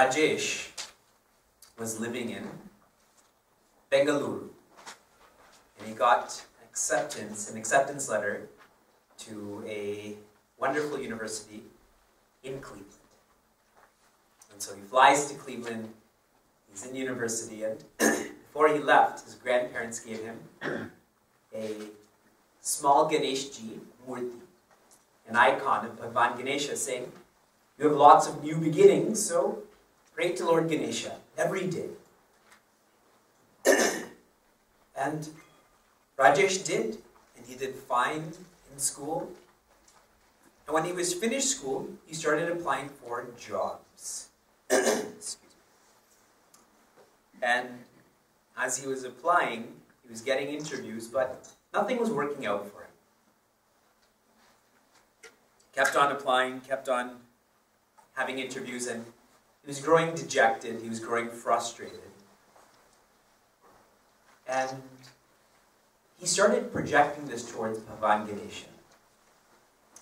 Rajesh was living in Bengaluru. And he got acceptance, an acceptance letter to a wonderful university in Cleveland. And so he flies to Cleveland, he's in university, and before he left, his grandparents gave him a small Ganeshji Murti, an icon of Bhagwan Ganesha, saying, You have lots of new beginnings, so pray to Lord Ganesha every day. and Rajesh did, and he did fine in school. And when he was finished school, he started applying for jobs. and as he was applying, he was getting interviews, but nothing was working out for him. Kept on applying, kept on having interviews, and he was growing dejected, he was growing frustrated. And he started projecting this towards Bhagwan Ganesha.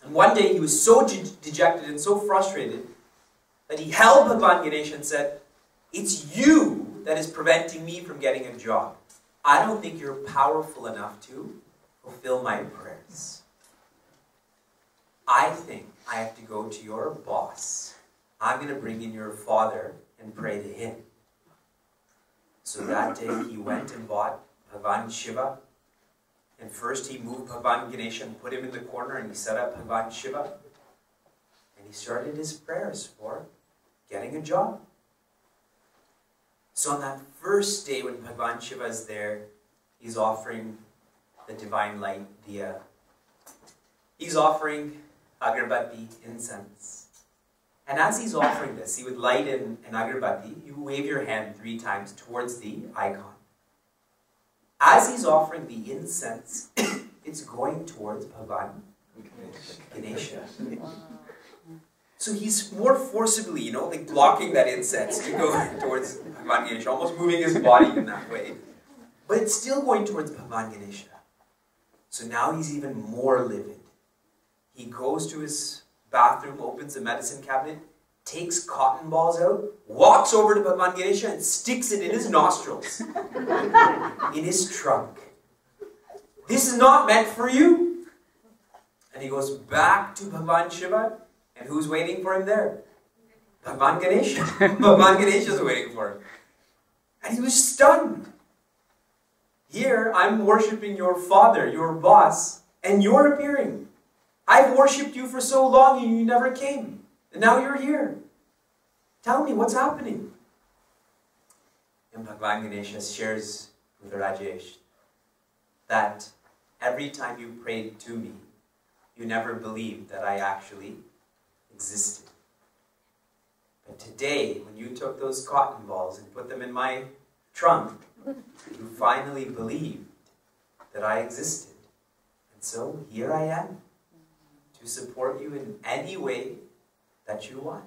And one day he was so de dejected and so frustrated that he held Bhagwan Ganesha and said, It's you that is preventing me from getting a job. I don't think you're powerful enough to fulfill my prayers. I think I have to go to your boss. I'm going to bring in your father and pray to him. So that day he went and bought Bhagwan Shiva. And first he moved Bhagwan Ganesha and put him in the corner and he set up Bhagwan Shiva. And he started his prayers for getting a job. So on that first day when Bhagwan Shiva is there, he's offering the divine light via, he's offering agarbatti, incense. And as he's offering this, he would light in an agarbatti, you wave your hand three times towards the icon. As he's offering the incense, it's going towards Bhagwan Ganesha. So he's more forcibly, you know, like blocking that incense to go towards Bhagwan Ganesha, almost moving his body in that way. But it's still going towards Bhagwan Ganesha. So now he's even more livid. He goes to his bathroom, opens the medicine cabinet, takes cotton balls out, walks over to Bhagwan Ganesha and sticks it in his nostrils, in his trunk. This is not meant for you. And he goes back to Bhagwan Shiva and who's waiting for him there? Bhagwan Ganesha. Bhagwan Ganesha is waiting for him. And he was stunned. Here, I'm worshiping your father, your boss, and you're appearing. I've worshipped you for so long and you never came. And now you're here. Tell me what's happening. And Bhagwan Ganesha shares with Rajesh that every time you prayed to me, you never believed that I actually existed. But today, when you took those cotton balls and put them in my trunk, you finally believed that I existed. And so here I am to support you in any way that you want.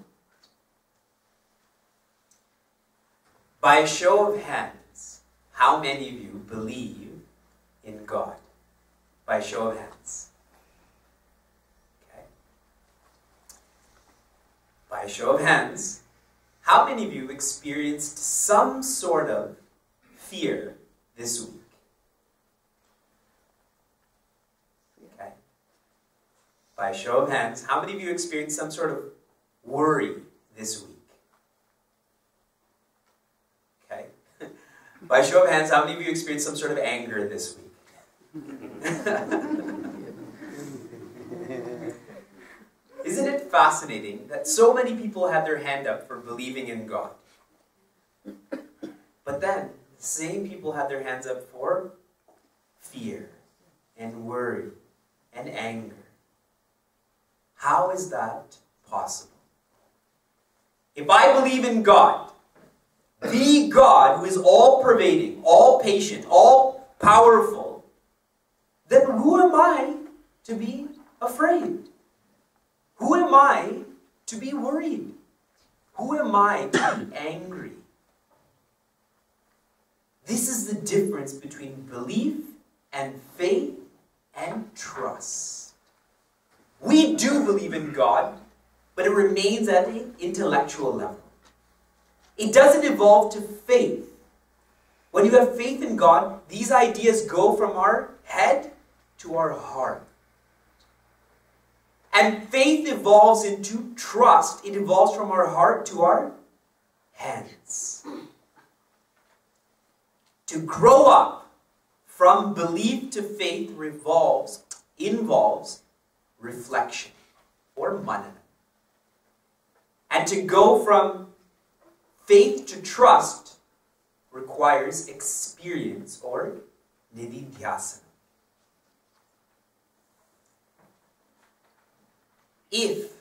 By a show of hands, how many of you believe in God? By a show of hands. Okay. By a show of hands, how many of you experienced some sort of fear this week? Okay. By show of hands, how many of you experienced some sort of worry this week? Okay. By show of hands, how many of you experienced some sort of anger this week? Isn't it fascinating that so many people have their hand up for believing in God? But then, the same people have their hands up for fear and worry and anger. How is that possible? If I believe in God, the God who is all pervading, all patient, all powerful, then who am I to be afraid? Who am I to be worried? Who am I to be angry? This is the difference between belief and faith and trust. We do believe in God, but it remains at an intellectual level. It doesn't evolve to faith. When you have faith in God, these ideas go from our head to our heart. And faith evolves into trust. It evolves from our heart to our hands. To grow up from belief to faith revolves, involves reflection or manana. And to go from faith to trust requires experience or nididhyasana. If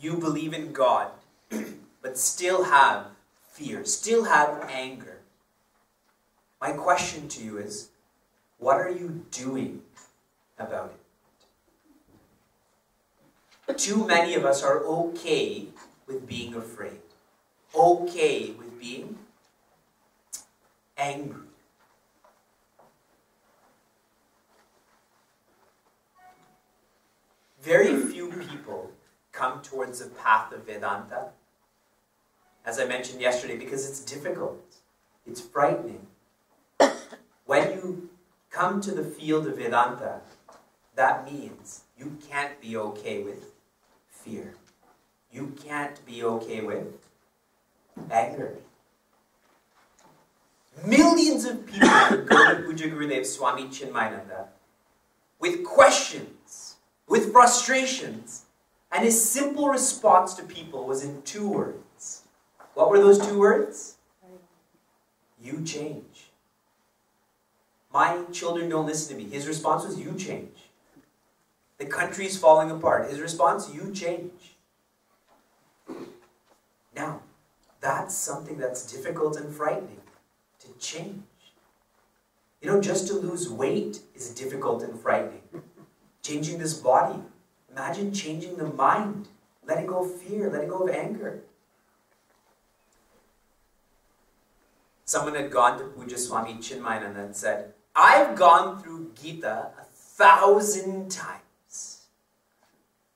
you believe in God, but still have fear, still have anger, my question to you is what are you doing about it? Too many of us are okay with being afraid, okay with being angry. Very few people come towards the path of Vedanta, as I mentioned yesterday, because it's difficult, it's frightening. When you come to the field of Vedanta, that means you can't be okay with fear. You can't be okay with anger. Millions of people go to Pujya Gurudev Swami Chinmayananda with questions, with frustrations, and his simple response to people was in two words. What were those two words? You change. My children don't listen to me. His response was, You change. The country's falling apart. His response, You change. Now, that's something that's difficult and frightening to change. You know, just to lose weight is difficult and frightening. Changing this body. Imagine changing the mind, letting go of fear, letting go of anger. Someone had gone to Pujya Swami Chinmayananda and said, I've gone through Gita a thousand times.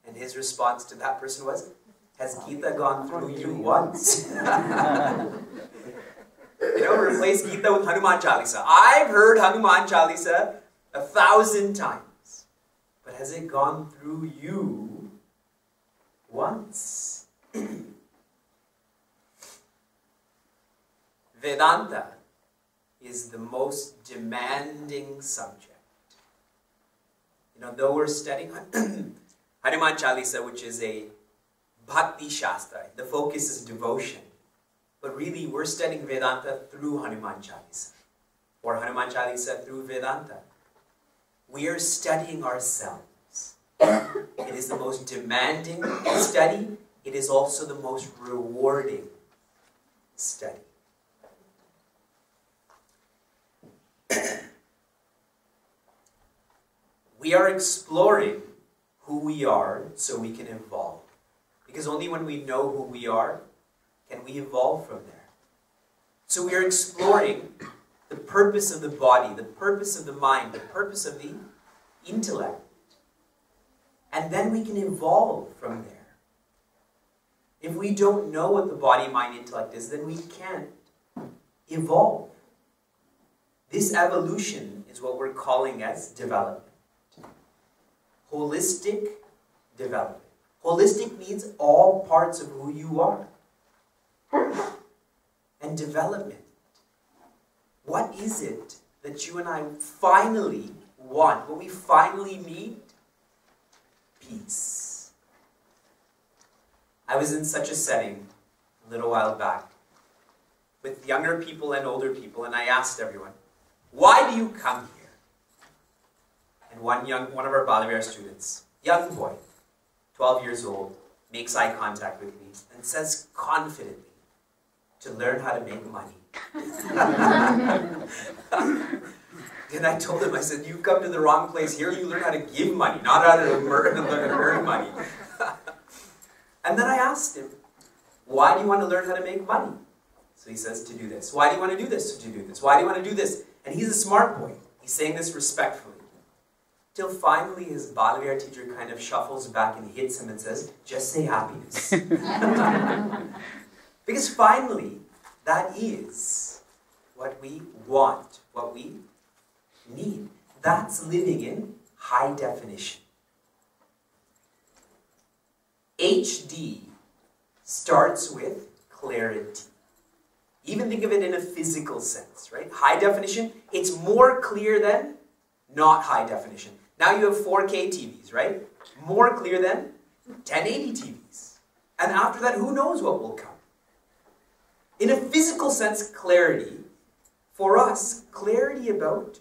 And his response to that person was, Has Gita gone through you once? you know, replace Gita with Hanuman Chalisa. I've heard Hanuman Chalisa a thousand times. But has it gone through you once? Vedanta is the most demanding subject. You know, though we're studying Hanuman Chalisa, which is a Bhakti Shastra, the focus is devotion. But really, we're studying Vedanta through Hanuman Chalisa, or Hanuman Chalisa through Vedanta. We are studying ourselves. it is the most demanding study, it is also the most rewarding study. we are exploring who we are so we can evolve. Because only when we know who we are can we evolve from there. So we are exploring the purpose of the body, the purpose of the mind, the purpose of the intellect. And then we can evolve from there. If we don't know what the body, mind, intellect is, then we can't evolve. This evolution is what we're calling as development. Holistic development. Holistic means all parts of who you are. And development. What is it that you and I finally want? What we finally need? Peace. I was in such a setting a little while back with younger people and older people, and I asked everyone, why do you come here? And one young, one of our Bala Vihar students, young boy, 12 years old, makes eye contact with me and says confidently, to learn how to make money. and I told him, I said, you've come to the wrong place. Here you learn how to give money, not how to learn how to earn money. and then I asked him, why do you want to learn how to make money? So he says, to do this. Why do you want to do this? To do this. Why do you want to do this? And he's a smart boy. He's saying this respectfully. Till finally his Bala Vihar teacher kind of shuffles back and hits him and says, just say happiness. because finally, That is what we want, what we need. That's living in high definition. HD starts with clarity. Even think of it in a physical sense, right? High definition, it's more clear than not high definition. Now you have 4K TVs, right? More clear than 1080 TVs. And after that, who knows what will come? In a physical sense, clarity, for us, clarity about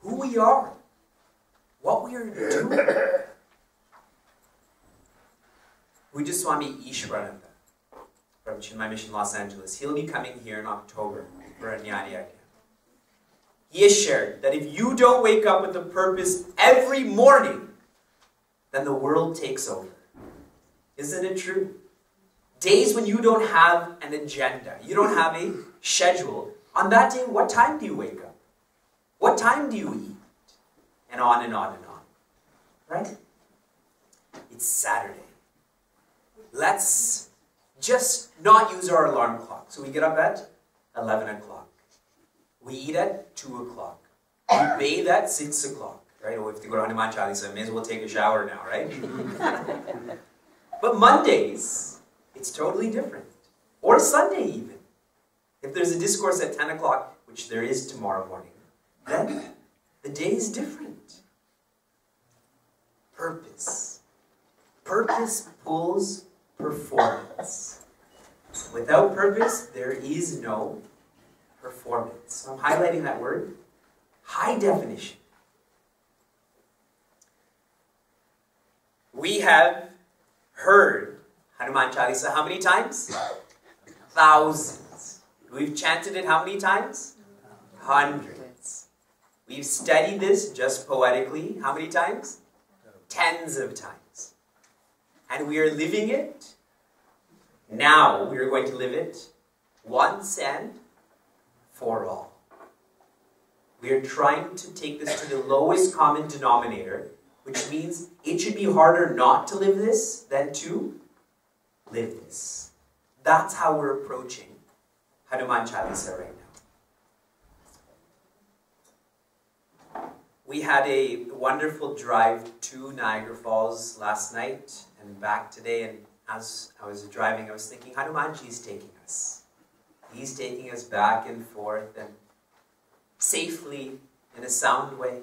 who we are, what we are doing. Swami Ishwarananda from Chinmaya Mission Los Angeles, he'll be coming here in October for a Yajna. He has shared that if you don't wake up with a purpose every morning, then the world takes over. Isn't it true? Days when you don't have an agenda, you don't have a schedule, on that day, what time do you wake up? What time do you eat? And on and on and on. Right? It's Saturday. Let's just not use our alarm clock. So we get up at 11 o'clock. We eat at 2 o'clock. We bathe at 6 o'clock. Right? Or if you go to Hanuman Chalisa, may as well take a shower now, right? but Mondays, it's totally different. Or Sunday even. If there's a discourse at 10 o'clock, which there is tomorrow morning, then the day is different. Purpose. Purpose pulls performance. Without purpose, there is no performance. So I'm highlighting that word. High definition. We have heard Hanuman Chalisa how many times? Thousands. We've chanted it how many times? Hundreds. We've studied this just poetically how many times? Tens of times. And we are living it. Now we are going to live it once and for all. We are trying to take this to the lowest common denominator, which means it should be harder not to live this than to live this. That's how we're approaching Hanuman Chalisa right now. We had a wonderful drive to Niagara Falls last night and back today, and as I was driving, I was thinking, Hanumanji is taking us. He's taking us back and forth and safely in a sound way.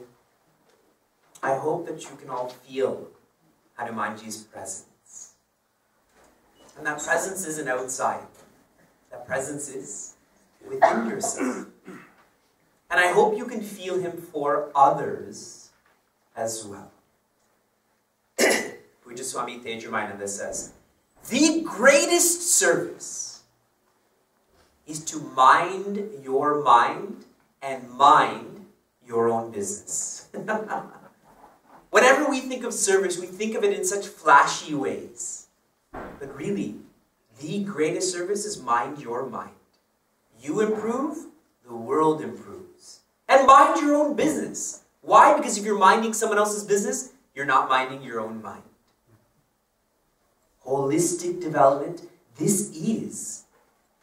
I hope that you can all feel Hanumanji's presence. And that presence isn't outside. That presence is within yourself. And I hope you can feel him for others as well. Pujya Swami Tejomayananda says, the greatest service is to mind your mind and mind your own business. Whenever we think of service, we think of it in such flashy ways. But really, the greatest service is mind your mind. You improve, the world improves. And mind your own business. Why? Because if you're minding someone else's business, you're not minding your own mind. Holistic development, this is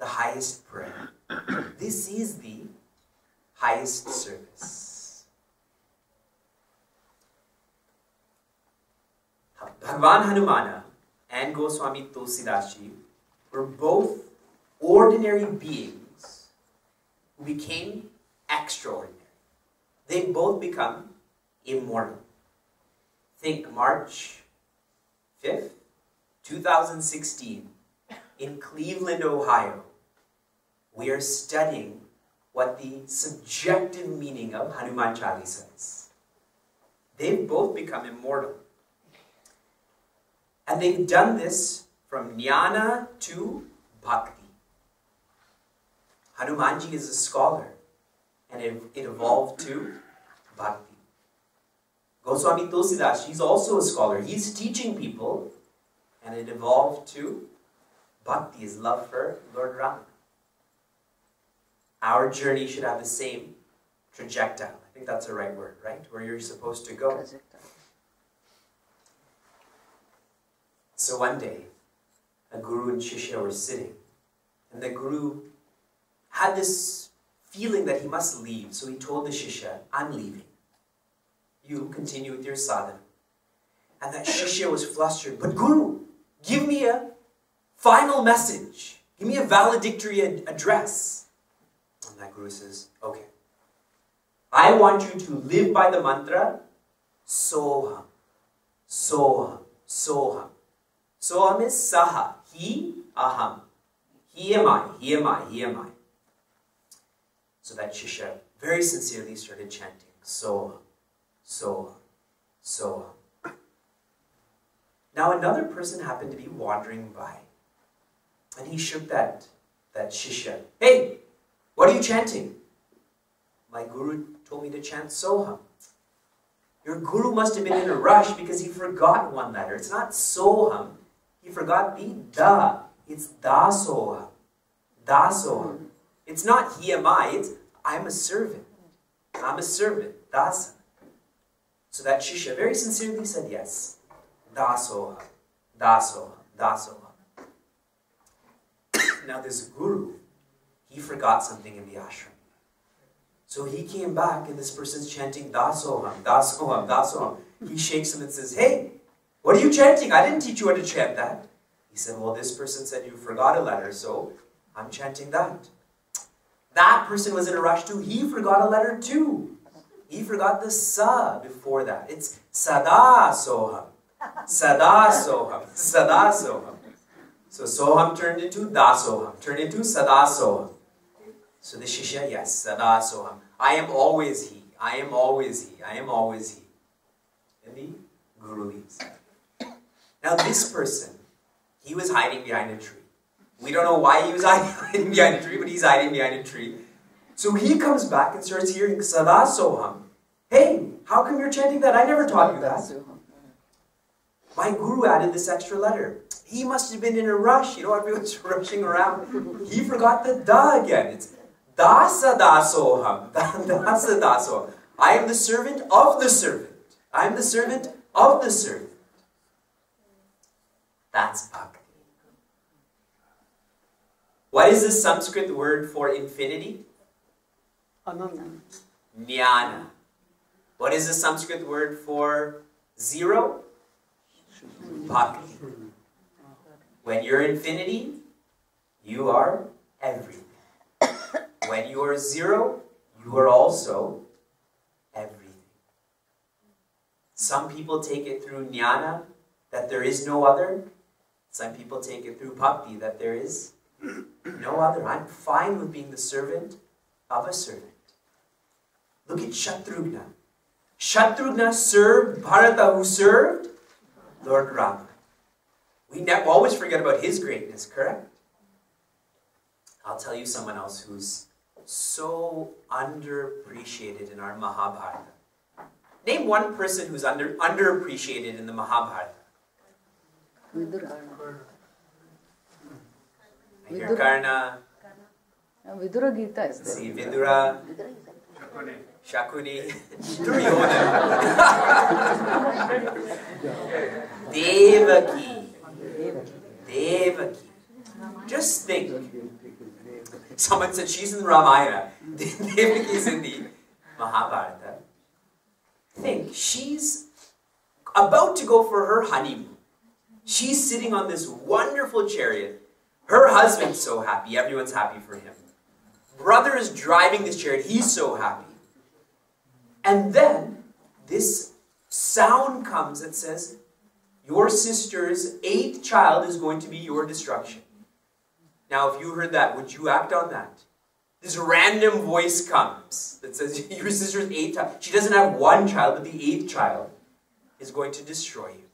the highest prayer. this is the highest service. Bhagwan Hanumana and Goswami Tulsidasji were both ordinary beings who became extraordinary. They both become immortal. Think March 5th, 2016, in Cleveland, Ohio, we are studying what the subjective meaning of Hanuman Chalisa is. They've both become immortal. And they've done this from jnana to bhakti. Hanumanji is a scholar, and it, it evolved to bhakti. Goswami Tulsidas, he's also a scholar. He's teaching people, and it evolved to bhakti, his love for Lord Rama. Our journey should have the same trajectory. I think that's the right word, right? Where you're supposed to go. So one day, a guru and shishya were sitting, and the guru had this feeling that he must leave. So he told the Shishya, I'm leaving. You continue with your sadhana. And that Shishya was flustered. But Guru, give me a final message. Give me a valedictory ad- address. And that Guru says, okay. I want you to live by the mantra Soham. Soham. Soham. Soham is Saha. He, Aham. He am I. He am I. He am I. So that Shishya very sincerely started chanting Soham. Soham. Soham. Now another person happened to be wandering by. And he shook that, that Shishya. Hey, what are you chanting? My guru told me to chant Soham. Your guru must have been in a rush because he forgot one letter. It's not Soham. He forgot the Da. It's Dasoham. Dasoham. It's not he am I. It's I'm a servant. I'm a servant. Dasa. So that Shishya very sincerely said yes. Dasoham. Dasoham. Dasoham. now this guru, he forgot something in the ashram. So he came back and this person's chanting Dasoham, Dasoham, Dasoham. He shakes him and says, Hey, what are you chanting? I didn't teach you how to chant that. He said, Well, this person said you forgot a letter, so I'm chanting that. That person was in a rush too. He forgot a letter too. He forgot the sa before that. It's sada soham. Sada soham. Sada soham. So soham turned into dasoham. Turned into sada soham. So the shishya, yes, sada soham. I am always he. I am always he. I am always he. And the guru leaves. Now this person, he was hiding behind a tree. We don't know why he was hiding behind a tree, but he's hiding behind a tree. So he comes back and starts hearing Sada Soham. Hey, how come you're chanting that? I never taught you that. My guru added this extra letter. He must have been in a rush. You know, everyone's rushing around. He forgot the da again. It's dasa dasoham. Dasa dasoham. I am the servant of the servant. I am the servant of the servant. That's bhakti. What is the Sanskrit word for infinity? Ananda. Jnana. What is the Sanskrit word for zero? Bhakti. When you're infinity, you are everything. When you are zero, you are also everything. Some people take it through jnana, that there is no other. Some people take it through bhakti, that there is no other. I'm fine with being the servant of a servant. Look at Shatrughna. Shatrughna served Bharata, who served Lord Rama. We always forget about his greatness, correct? I'll tell you someone else who's so underappreciated in our Mahabharata. Name one person who's under, underappreciated in the Mahabharata. I hear Karna, ah, Vidura Gita is there. see there. Vidura, Shakuni, Duryodhana, Devaki, Devaki. Just think. Someone said she's in the Ramayana. Devaki is in the Mahabharata. Think, she's about to go for her honeymoon. She's sitting on this wonderful chariot. Her husband's so happy. Everyone's happy for him. Brother is driving this chariot. He's so happy. And then this sound comes that says, Your sister's eighth child is going to be your destruction. Now, if you heard that, would you act on that? This random voice comes that says, Your sister's eighth child. She doesn't have one child, but the eighth child is going to destroy you.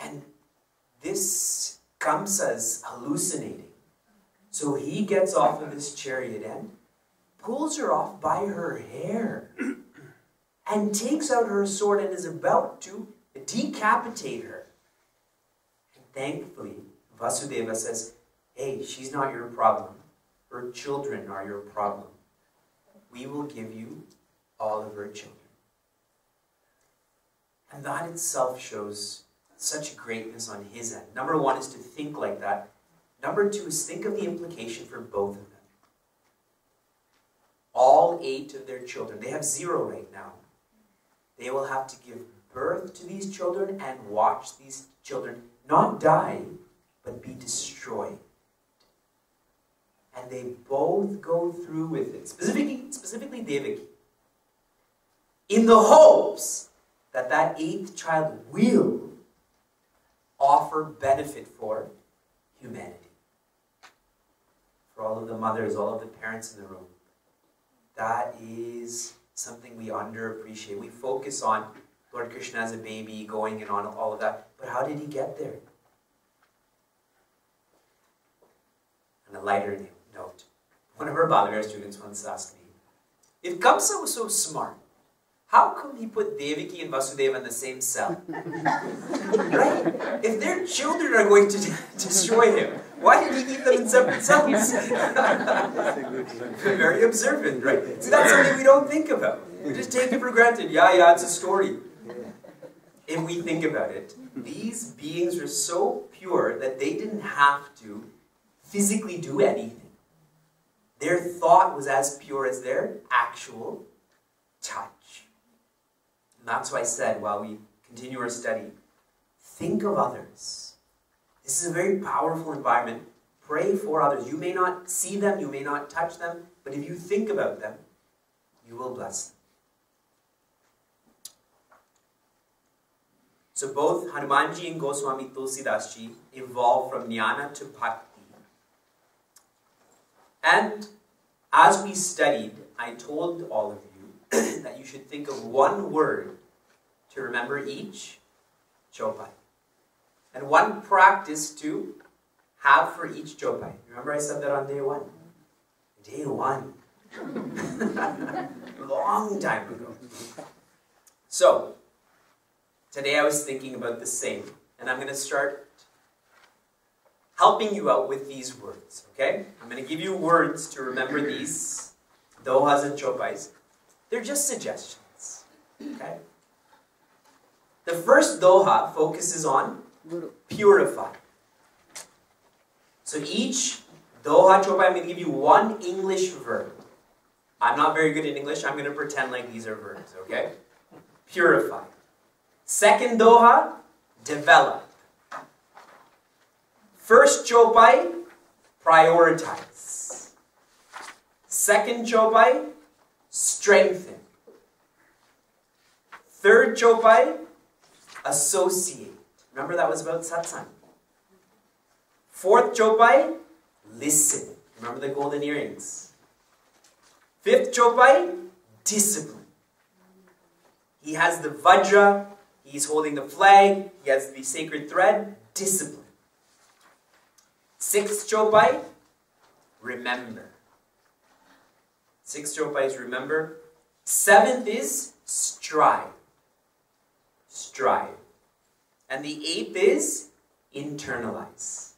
And this Kamsa is hallucinating. So he gets off of his chariot and pulls her off by her hair and takes out her sword and is about to decapitate her. And thankfully, Vasudeva says, Hey, she's not your problem. Her children are your problem. We will give you all of her children. And that itself shows such greatness on his end. Number one is to think like that. Number two is think of the implication for both of them. all eight of their children, they have zero right now, they will have to give birth to these children and watch these children not die, but be destroyed. And they both go through with it, specifically, specifically Devaki, in the hopes that that eighth child will offer benefit for humanity. For all of the mothers, all of the parents in the room, that is something we underappreciate. We focus on Lord Krishna as a baby, going and on all of that. But how did he get there? On a lighter note, one of our Bala Vihar students once asked me, if Kamsa was so smart, how come he put Devaki and Vasudeva in the same cell? right? If their children are going to destroy him, why did he keep them in separate cells? Very observant, right? See, that's something we don't think about. We just take it for granted. Yeah, yeah, it's a story. If we think about it, these beings were so pure that they didn't have to physically do anything. Their thought was as pure as their actual touch. And that's why I said while we continue our study, think of others. This is a very powerful environment. Pray for others. You may not see them, you may not touch them, but if you think about them, you will bless them. So both Hanumanji and Goswami Tulsidasji evolved from jnana to bhakti. And as we studied, I told all of you that you should think of one word to remember each chopai. And one practice to have for each chopai. Remember I said that on day one? Day one. Long time ago. So, today I was thinking about the same. And I'm going to start helping you out with these words, okay? I'm going to give you words to remember these dohas and chopais. They're just suggestions, okay? The first doha focuses on purify. So each doha chopai, I'm going to give you one English verb. I'm not very good in English. I'm going to pretend like these are verbs, okay? Purify. Second doha, develop. First chopai, prioritize. Second chopai, strengthen. Third chopai, associate. Remember that was about satsang. Fourth chopai, listen. Remember the golden earrings. Fifth chopai, discipline. He has the vajra, he's holding the flag, he has the sacred thread, discipline. Sixth chopai, remember. Sixth chopai is remember. Seventh is strive. Strive. And the eighth is internalize.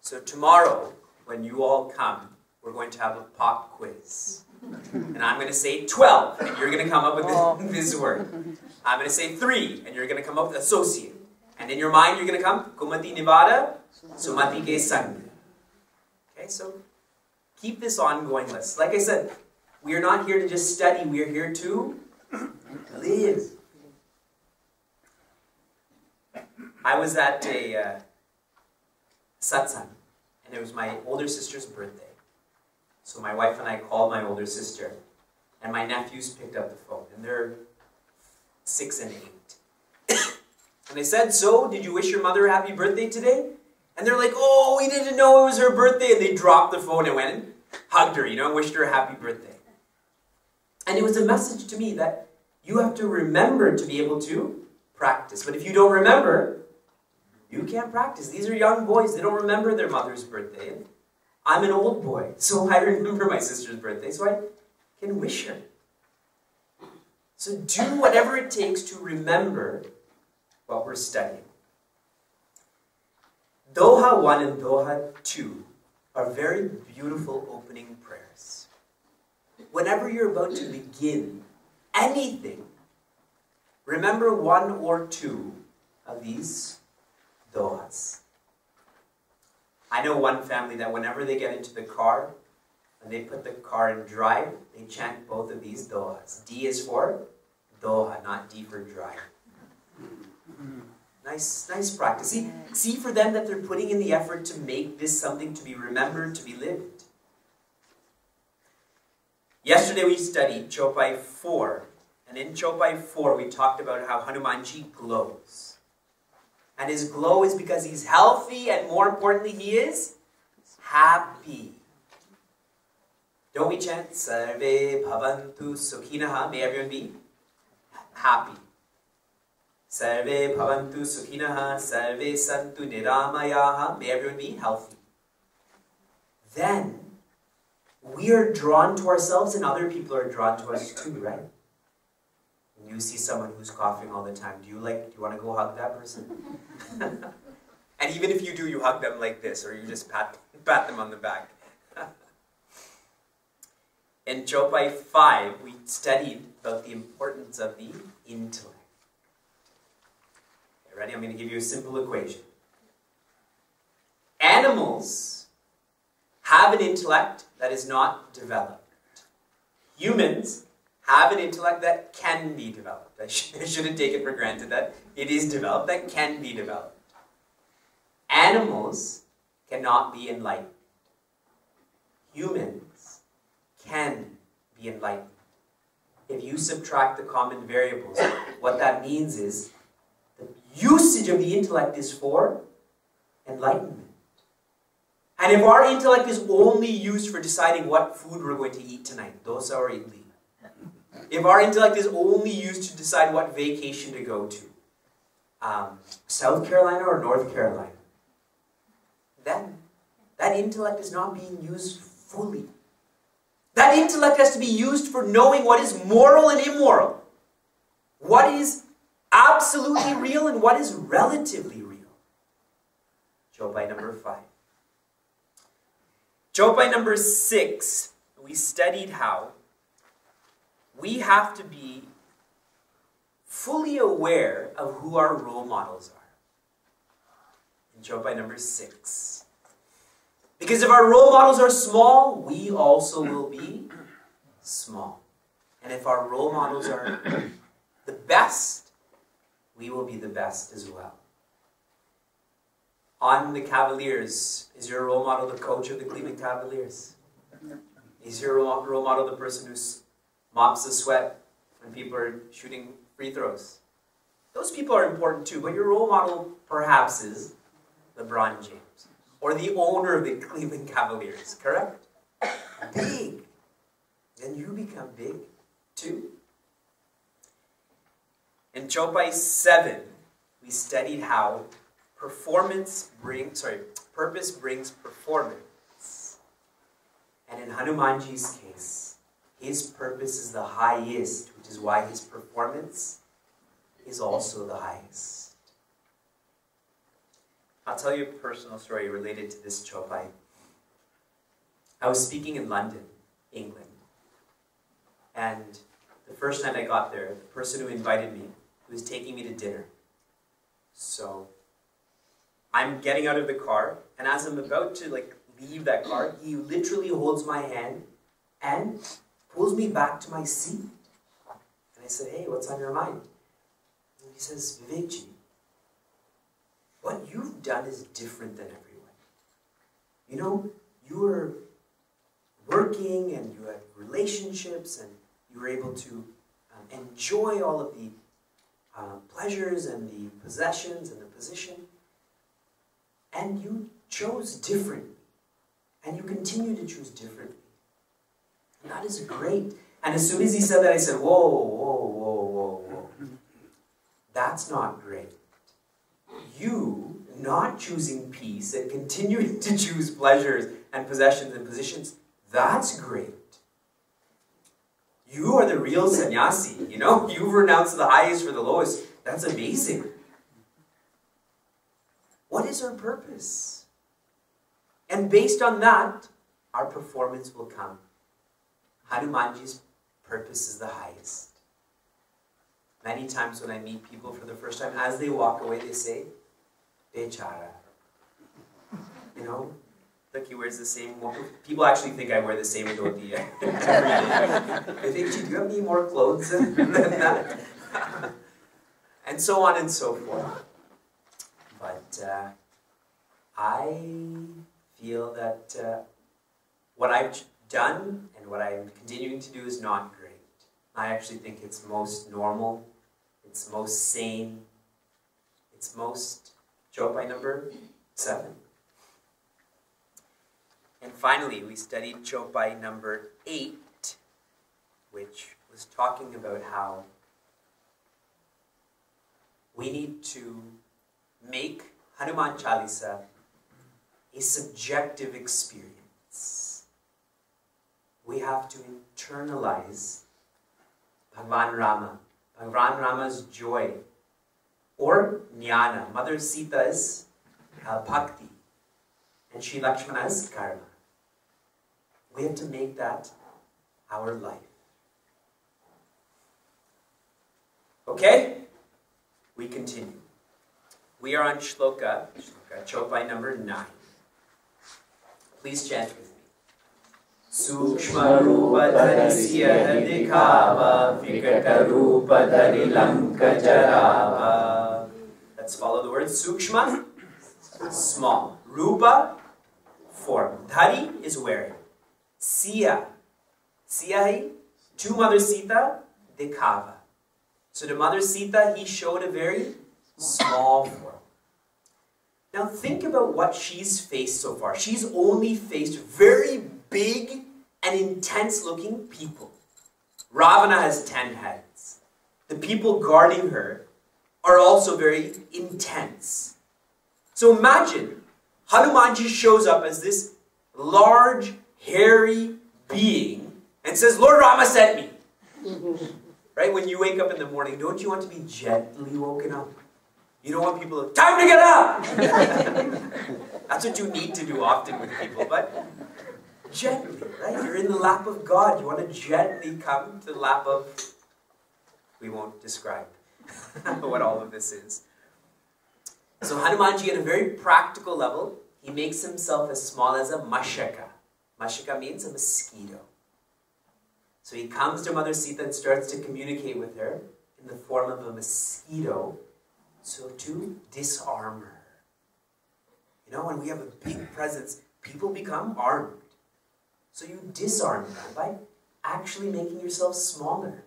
So tomorrow, when you all come, we're going to have a pop quiz. And I'm going to say 12, and you're going to come up with Oh. this, this word. I'm going to say 3, and you're going to come up with associate. And in your mind, you're going to come, Kumati Nivada, Sumati Ke Sang. Okay, so keep this ongoing list. Like I said, we are not here to just study, we are here to live. I was at a uh, satsang, and it was my older sister's birthday. So my wife and I called my older sister, and my nephews picked up the phone, and they're six and eight. and they said, So, did you wish your mother a happy birthday today? And they're like, Oh, we didn't know it was her birthday. And they dropped the phone and went and hugged her, you know, wished her a happy birthday. And it was a message to me that you have to remember to be able to practice. But if you don't remember, you can't practice. These are young boys, they don't remember their mother's birthday. I'm an old boy, so I remember my sister's birthday, so I can wish her. So do whatever it takes to remember what we're studying. Doha 1 and Doha 2 are very beautiful opening prayers. Whenever you're about to begin anything, remember one or two of these dohas. I know one family that whenever they get into the car, and they put the car in drive, they chant both of these dohas. D is for doha, not D for drive. Nice, nice practice. See, see for them that they're putting in the effort to make this something to be remembered, to be lived. Yesterday we studied Chopai 4, and in Chopai 4 we talked about how Hanumanji glows. And his glow is because he's healthy, and more importantly, he is happy. Don't we chant Sarve Bhavantu Sukhinaha? May everyone be happy. Bhavantu Sukhinaha, Sarve Santu Niramayaha. May everyone be healthy. Then we are drawn to ourselves and other people are drawn to us too, right? When you see someone who's coughing all the time, do you like, do you want to go hug that person? and even if you do, you hug them like this, or you just pat, pat them on the back. In Chopai 5, we studied about the importance of the intellect. Ready? I'm going to give you a simple equation. Animals have an intellect that is not developed. Humans have an intellect that can be developed. I, sh- I shouldn't take it for granted that it is developed, that can be developed. Animals cannot be enlightened. Humans can be enlightened. If you subtract the common variables, what that means is usage of the intellect is for enlightenment. And if our intellect is only used for deciding what food we're going to eat tonight, dosa or idli, if our intellect is only used to decide what vacation to go to, um, South Carolina or North Carolina, then that intellect is not being used fully. That intellect has to be used for knowing what is moral and immoral, what is absolutely real and what is relatively real. Chopai number five. Chopai number six, we studied how we have to be fully aware of who our role models are. In Chopai number six. Because if our role models are small, we also will be small. And if our role models are the best, we will be the best as well. On the Cavaliers, is your role model the coach of the Cleveland Cavaliers? Is your role model the person who mops the sweat when people are shooting free throws? Those people are important too, but your role model perhaps is LeBron James or the owner of the Cleveland Cavaliers, correct? Big. Then you become big too. In Chopai 7, we studied how performance brings, sorry, purpose brings performance. And in Hanumanji's case, his purpose is the highest, which is why his performance is also the highest. I'll tell you a personal story related to this Chopai. I was speaking in London, England, and the first night I got there, the person who invited me was taking me to dinner. So I'm getting out of the car, and as I'm about to like leave that car, he literally holds my hand and pulls me back to my seat. And I said, Hey, what's on your mind? And he says, Vivekji, what you've done is different than everyone. You know, you were working and you had relationships and you were able to um, enjoy all of the uh, pleasures and the possessions and the position. And you chose differently. And you continue to choose differently. And that is great. And as soon as he said that, I said, whoa, whoa, whoa, whoa, whoa. That's not great you not choosing peace and continuing to choose pleasures and possessions and positions, that's great. You are the real sannyasi, you know? You've renounced the highest for the lowest. That's amazing. What is our purpose? And based on that, our performance will come. Hanumanji's purpose is the highest. Many times when I meet people for the first time, as they walk away, they say, Bechara. You know, He wears the same. People actually think I wear the same dhoti every day. They think, gee, do you have any more clothes than that? and so on and so forth. But uh, I feel that uh, what I've done and what I'm continuing to do is not great. I actually think it's most normal, it's most sane, it's most Chopai number seven. And finally, we studied Chopai number eight, which was talking about how we need to make Hanuman Chalisa a subjective experience. We have to internalize Bhagwan Rama, Bhagwan Rama's joy, or Jnana, Mother Sita's uh, Bhakti, and Sri Lakshmana's Karma. We have to make that our life. Okay? We continue. We are on Shloka, Shloka Chopai number 9. Please chant with me. सूक्ष्मरूपधरिस्य दिखाव विकटरूपधरिलङ्कजराव Let's follow the word sukshma, small. Rupa, form. Dhari is wearing. Siya, siyahi, to Mother Sita, dikhava. So to Mother Sita, he showed a very small form. Now think about what she's faced so far. She's only faced very big and intense looking people. Ravana has ten heads. The people guarding her are also very intense. So imagine Hanumanji shows up as this large, hairy being and says, Lord Rama sent me. right? When you wake up in the morning, don't you want to be gently woken up? You don't want people to, time to get up! That's what you need to do often with people, but gently, right? You're in the lap of God. You want to gently come to the lap of, we won't describe what all of this is. So Hanumanji, at a very practical level, he makes himself as small as a mashaka. Mashaka means a mosquito. So he comes to Mother Sita and starts to communicate with her in the form of a mosquito, so to disarm her. You know, when we have a big presence, people become armed. So you disarm them by actually making yourself smaller.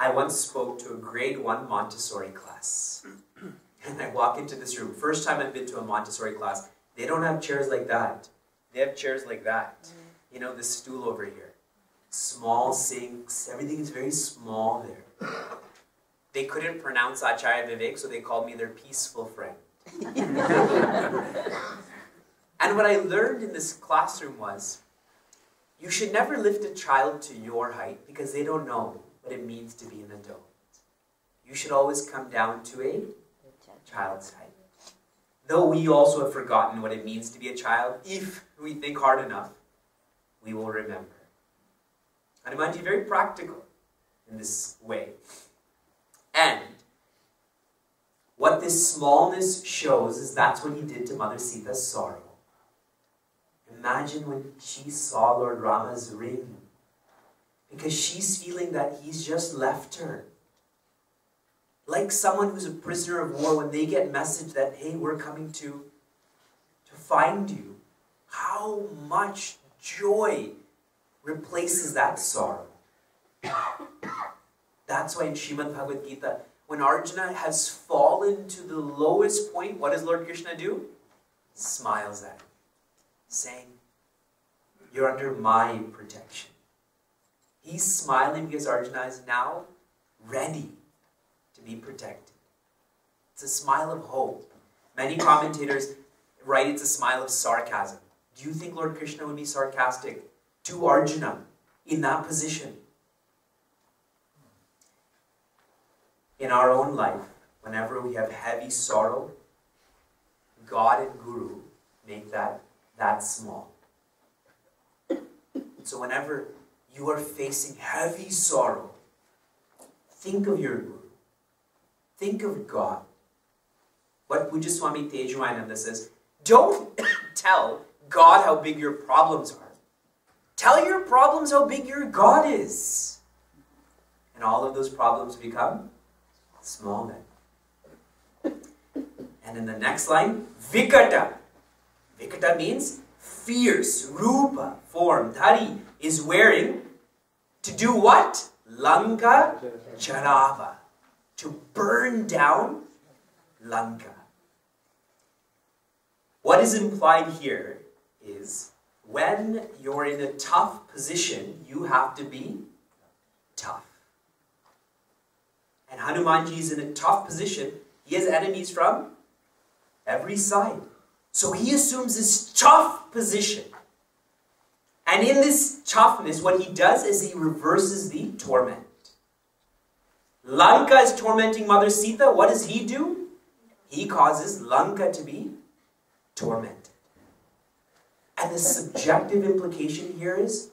I once spoke to a grade one Montessori class. And I walk into this room. First time I've been to a Montessori class, they don't have chairs like that. They have chairs like that. Mm-hmm. You know, this stool over here. Small sinks, everything is very small there. They couldn't pronounce Acharya Vivek, so they called me their peaceful friend. and what I learned in this classroom was you should never lift a child to your height because they don't know what it means to be an adult. You should always come down to a child's height. Though we also have forgotten what it means to be a child, if we think hard enough, we will remember. Hanumanji very practical in this way. And what this smallness shows is that's what he did to Mother Sita's sorrow. Imagine when she saw Lord Rama's ring. Because she's feeling that he's just left her. Like someone who's a prisoner of war when they get message that, hey, we're coming to, to find you. How much joy replaces that sorrow? That's why in Srimad Bhagavad Gita, when Arjuna has fallen to the lowest point, what does Lord Krishna do? Smiles at him, saying, You're under my protection. He's smiling because Arjuna is now ready to be protected. It's a smile of hope. Many commentators write it's a smile of sarcasm. Do you think Lord Krishna would be sarcastic to Arjuna in that position? In our own life, whenever we have heavy sorrow, God and Guru make that that small. So whenever you are facing heavy sorrow, think of your Guru. Think of God. What Pujya Swami Tejomayananda says, Don't tell God how big your problems are. Tell your problems how big your God is. And all of those problems become small men. And in the next line, Vikata. Vikata means fierce, rupa, form. Dhari is wearing to do what? Lanka Jarava. To burn down Lanka. What is implied here is when you're in a tough position, you have to be tough. And Hanumanji is in a tough position. He has enemies from every side. So he assumes this tough position. And in this toughness, what he does is he reverses the torment. Lanka is tormenting Mother Sita. What does he do? He causes Lanka to be tormented. And the subjective implication here is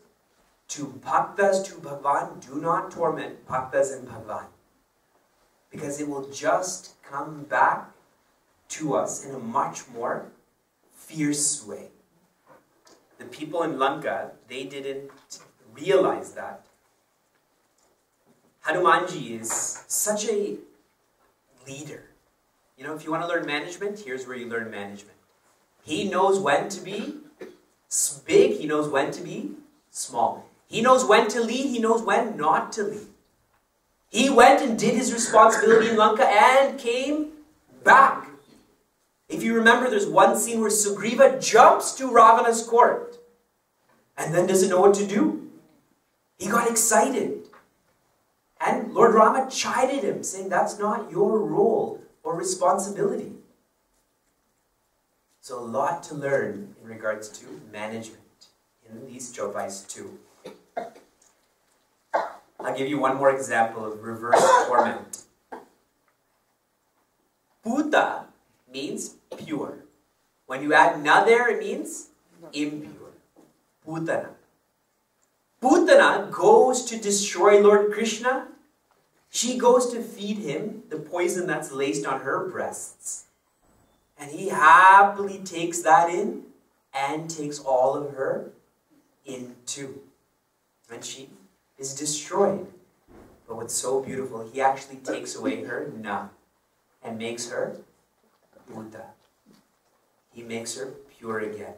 to bhaktas, to Bhagwan, do not torment bhaktas and Bhagwan. Because it will just come back to us in a much more fierce way. The people in Lanka, they didn't realize that. Hanumanji is such a leader. You know, if you want to learn management, here's where you learn management. He knows when to be big, he knows when to be small. He knows when to lead, he knows when not to lead. He went and did his responsibility in Lanka and came back. If you remember, there's one scene where Sugriva jumps to Ravana's court and then doesn't know what to do. He got excited. And Lord Rama chided him, saying, That's not your role or responsibility. So, a lot to learn in regards to management in these chopais too. I'll give you one more example of reverse torment. Puta means pure. When you add na there, it means impure. Putana. Putana goes to destroy Lord Krishna. She goes to feed him the poison that's laced on her breasts. And he happily takes that in and takes all of her in too. And she is destroyed. But what's so beautiful, he actually takes away her na and makes her Puta. He makes her pure again.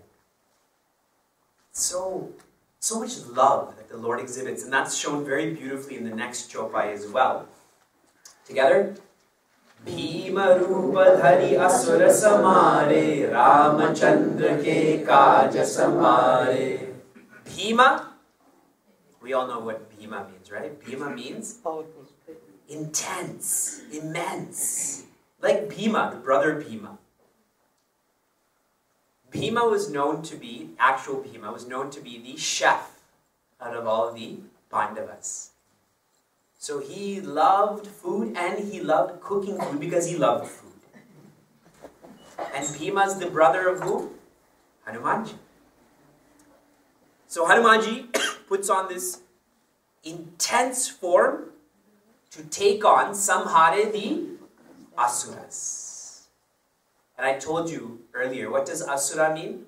So, so much love that the Lord exhibits, and that's shown very beautifully in the next chopai as well. Together. Bhima Rupa Dhari Asura Samare Ramachandra Ke Kaja Samare Bhima, we all know what Bhima means, right? Bhima means intense, immense. Like Bhima, the brother Bhima. Bhima was known to be, actual Bhima, was known to be the chef out of all the Pandavas. So he loved food and he loved cooking food because he loved food. And Bhima is the brother of who? Hanumanji. So Hanumanji puts on this intense form to take on Samhare the asuras. And I told you earlier, what does asura mean?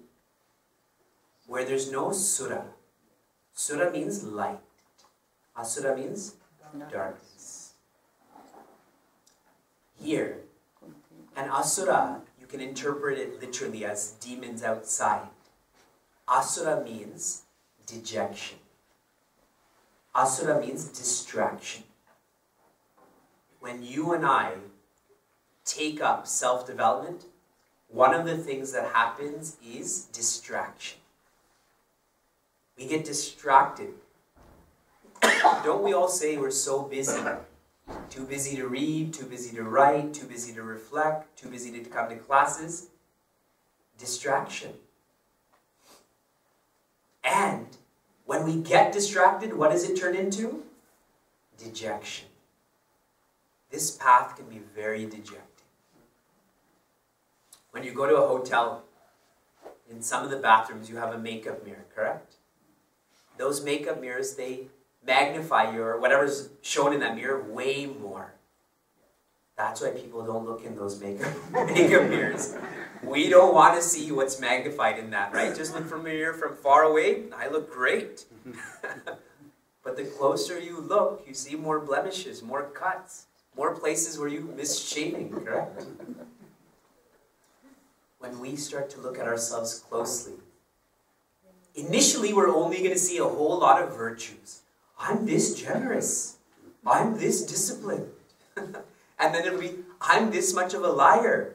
Where there's no sura. Sura means light. Asura means darkness. Here, an asura, you can interpret it literally as demons outside. Asura means dejection. Asura means distraction. When you and I take up self development, one of the things that happens is distraction. We get distracted. Don't we all say we're so busy? Too busy to read, too busy to write, too busy to reflect, too busy to come to classes. Distraction. And when we get distracted, what does it turn into? Dejection. This path can be very dejecting. When you go to a hotel, in some of the bathrooms you have a makeup mirror, correct? Those makeup mirrors, they magnify your whatever's shown in that mirror way more. That's why people don't look in those makeup, makeup mirrors. We don't want to see what's magnified in that, right? Just look from a mirror from far away. I look great. but the closer you look, you see more blemishes, more cuts, more places where you missed shaving, correct? When we start to look at ourselves closely, initially we're only going to see a whole lot of virtues. I'm this generous. I'm this disciplined. and then it'll be, I'm this much of a liar.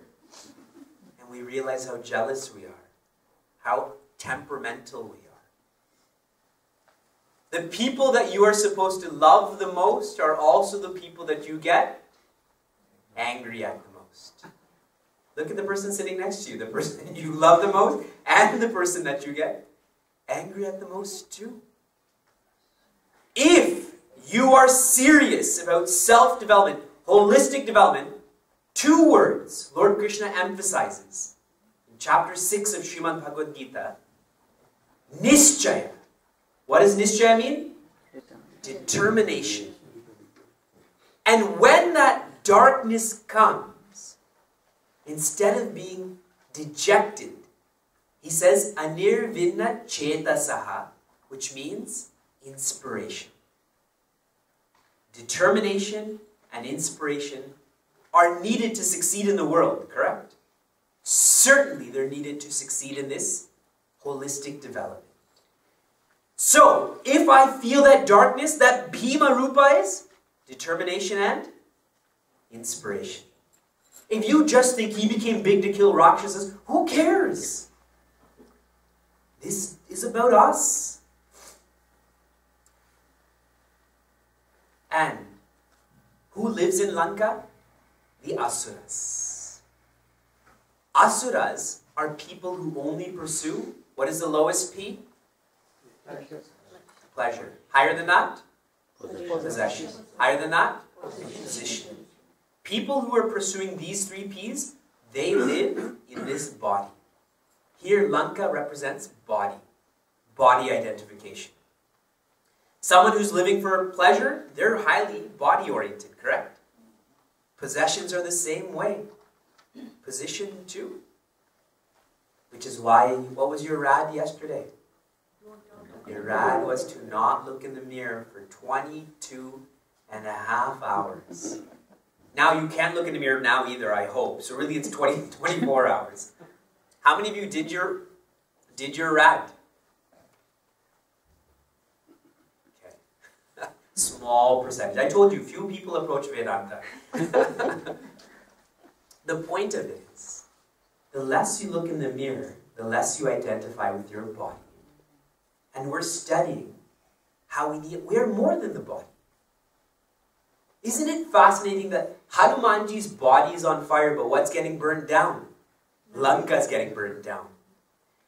And we realize how jealous we are, how temperamental we are. The people that you are supposed to love the most are also the people that you get angry at the most. Look at the person sitting next to you, the person you love the most, and the person that you get angry at the most too. If you are serious about self development, holistic development, two words Lord Krishna emphasizes in chapter 6 of Srimad Bhagavad Gita Nischaya. What does Nischaya mean? Determination. And when that darkness comes, instead of being dejected, he says, Anirvinna Chetasaha, which means inspiration. Determination and inspiration are needed to succeed in the world, correct? Certainly they're needed to succeed in this holistic development. So, if I feel that darkness, that Bhima Rupa is determination and inspiration. If you just think he became big to kill Rakshasas, who cares? This is about us. And who lives in Lanka? The Asuras. Asuras are people who only pursue what is the lowest P? Pleasure. Pleasure. Higher than that? Possession. Possession. Higher than that? Position. People who are pursuing these three P's, they live in this body. Here, Lanka represents body, body identification. Someone who's living for pleasure, they're highly body oriented, correct? Possessions are the same way. Position too. Which is why, what was your rad yesterday? Your rad was to not look in the mirror for 22 and a half hours. Now you can't look in the mirror now either, I hope. So really it's 20, 24 hours. How many of you did your did your rad? Okay. Small percentage. I told you, few people approach Vedanta. the point of it is, the less you look in the mirror, the less you identify with your body. And we're studying how we need, we're more than the body. Isn't it fascinating that Hanumanji's body is on fire, but what's getting burned down? Lanka is getting burned down.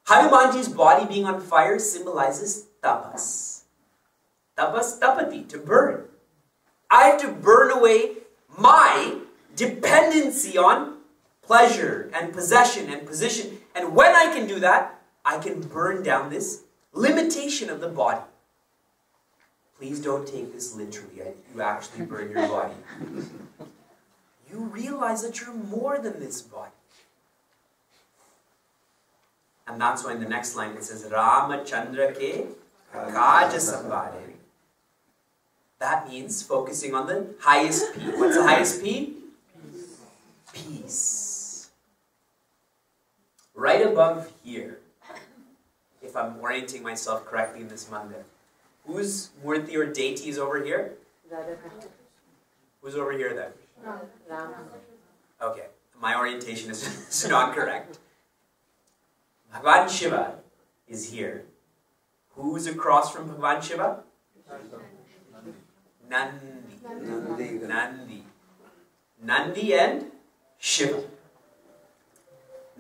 Hanumanji's body being on fire symbolizes tapas. Tapas, tapati, to burn. I have to burn away my dependency on pleasure and possession and position. And when I can do that, I can burn down this limitation of the body. Please don't take this literally. You actually burn your body. You realize that you're more than this body. And that's why in the next line it says, Ramachandra ke kaja sambhare. That means focusing on the highest P. What's the highest P? Peace. Right above here, if I'm orienting myself correctly in this mandir, whose murti or deity is over here? Who's over here then? Okay, my orientation is, is not correct. Bhagavan Shiva is here. Who's across from Bhagavan Shiva? Nandi. Nandi. Nandi. Nandi and Shiva.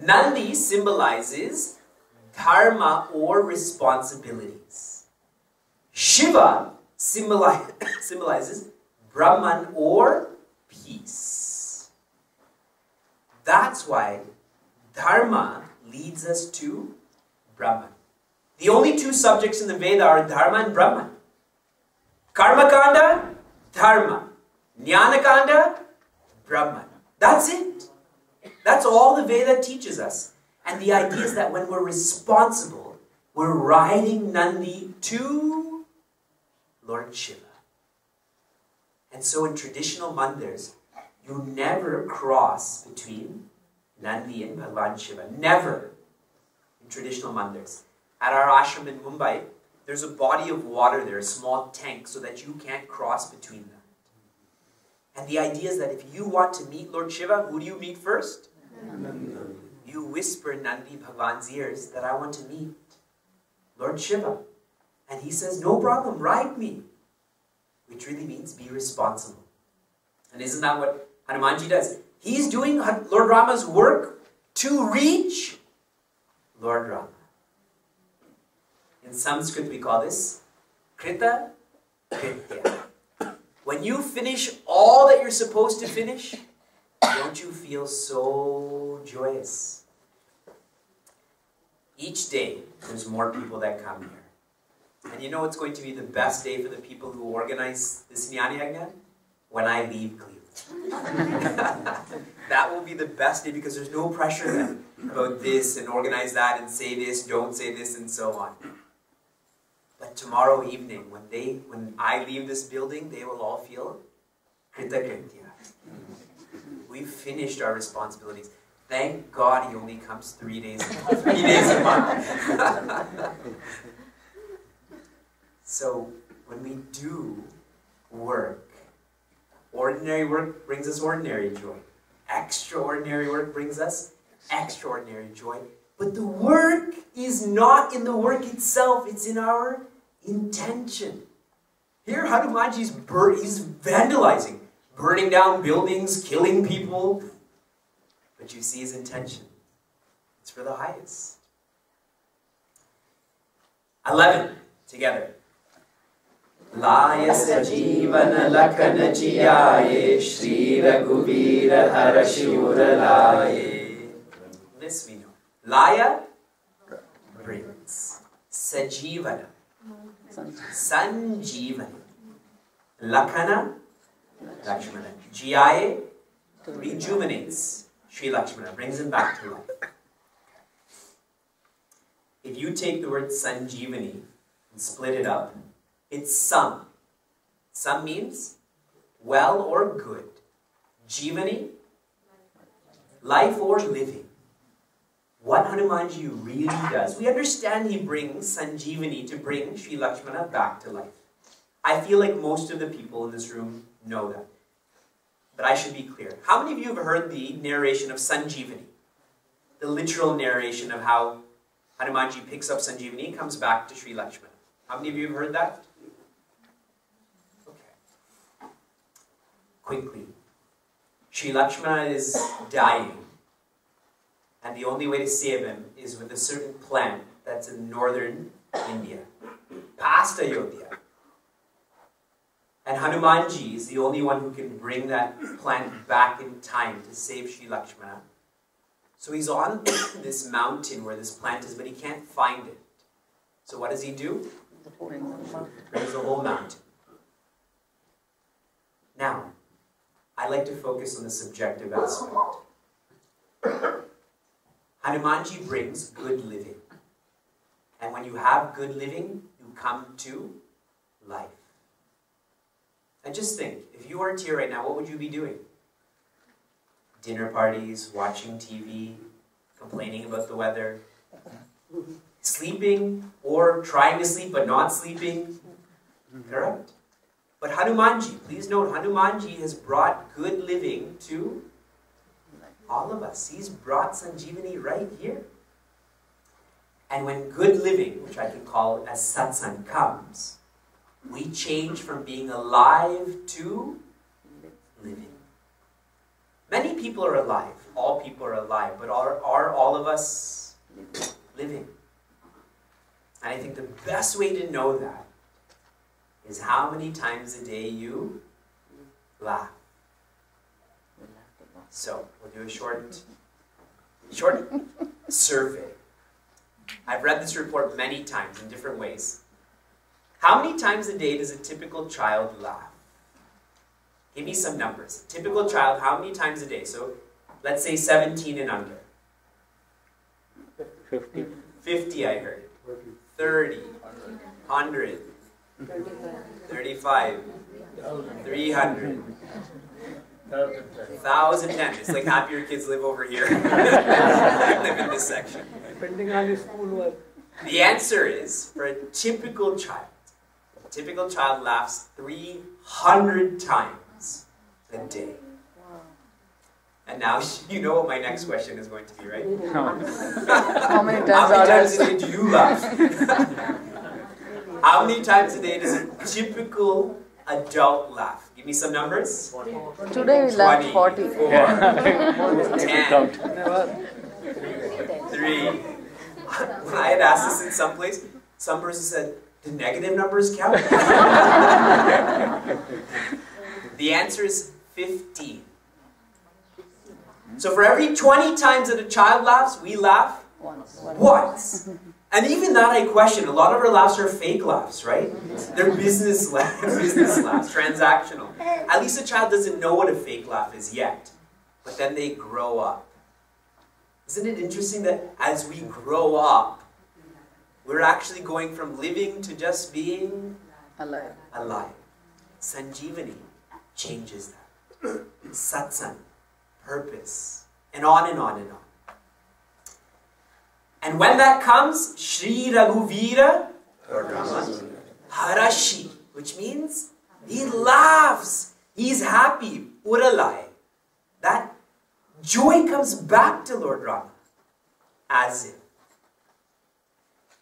Nandi symbolizes dharma or responsibilities. Shiva symboli- symbolizes Brahman or peace. That's why dharma leads us to Brahman. The only two subjects in the Veda are dharma and Brahman. Karma kanda, dharma. Jnana kanda, Brahman. That's it. That's all the Veda teaches us. And the idea is that when we're responsible, we're riding Nandi to Lord Shiva. And so in traditional mandirs, you never cross between Nandi and Bhagwan Shiva. Never. In traditional mandirs. At our ashram in Mumbai, there's a body of water there, a small tank, so that you can't cross between them. And the idea is that if you want to meet Lord Shiva, who do you meet first? Nandi. You whisper in Nandi Bhagwan's ears that I want to meet Lord Shiva. And he says, No problem, ride me. Which really means be responsible. And isn't that what Hanumanji does? He's doing Lord Rama's work to reach Lord Rama. In Sanskrit, we call this Krita Kritya. When you finish all that you're supposed to finish, don't you feel so joyous? Each day, there's more people that come here. And you know what's going to be the best day for the people who organize this Yajna? When I leave Cleveland. that will be the best day because there's no pressure then about this and organize that and say this, don't say this, and so on. But tomorrow evening, when they, when I leave this building, they will all feel kritakritya. We've finished our responsibilities. Thank God he only comes three days, three days a month. so when we do work, ordinary work brings us ordinary joy. Extraordinary work brings us extraordinary joy. But the work is not in the work itself, it's in our intention. Here, Hanumanji's bur- he's vandalizing, burning down buildings, killing people. But you see his intention. It's for the highest. 11. Together. Laya Jeevana Lakana Jiyaye Shri Raghuvira Harashura Laye. This we know. Laya brings. Sajivana. Sanjivani. Lakana. Lakshmana. Jiyaye rejuvenates Sri Lakshmana, brings him back to life. If you take the word Sanjivani and split it up, it's some. Some means well or good. Jivani, life or living. What Hanumanji really does, we understand he brings Sanjivani to bring Sri Lakshmana back to life. I feel like most of the people in this room know that. But I should be clear. How many of you have heard the narration of Sanjivani? The literal narration of how Hanumanji picks up Sanjivani and comes back to Sri Lakshmana. How many of you have heard that? Quickly. Sri Lakshmana is dying. And the only way to save him is with a certain plant that's in northern India. Past Ayodhya. And Hanumanji is the only one who can bring that plant back in time to save Sri Lakshmana. So he's on this mountain where this plant is, but he can't find it. So what does he do? Brings the whole mountain. Now, I like to focus on the subjective aspect. Hanumanji brings good living. And when you have good living, you come to life. And just think, if you weren't here right now, what would you be doing? Dinner parties, watching TV, complaining about the weather, sleeping, or trying to sleep but not sleeping. Correct? But Hanumanji, please note, Hanumanji has brought good living to all of us. He's brought Sanjivani right here. And when good living, which I can call as satsang, comes, we change from being alive to living. Many people are alive. All people are alive. But are, are all of us living? And I think the best way to know that is how many times a day you laugh. So, we'll do a short, short survey. I've read this report many times in different ways. How many times a day does a typical child laugh? Give me some numbers. Typical child, how many times a day? So let's say 17 and under. 50. 50, I heard. 30, 100, 35, 300, 1,010. It's like half your kids live over here. live in this section. Depending on the school work. The answer is for a typical child, a typical child laughs 300 times a day. And now you know what my next question is going to be, right? How many times How many are times a day do you laugh? How many times a day does a typical adult laugh? Give me some numbers. Today we laughed 40. 24, 10, Never. 3. When I had asked this in some place, some person said, do negative numbers count? the answer is 15. So for every 20 times that a child laughs, we laugh Once. once. And even that I question. A lot of our laughs are fake laughs, right? They're business laughs, business laughs, transactional. At least a child doesn't know what a fake laugh is yet. But then they grow up. Isn't it interesting that as we grow up, we're actually going from living to just being Alive. alive. Sanjeevani changes that. Satsang, purpose, and on and on and on. And when that comes, Sri Raghuvira Harashi, which means he laughs, he's happy, Uralai. That joy comes back to Lord Rama as if.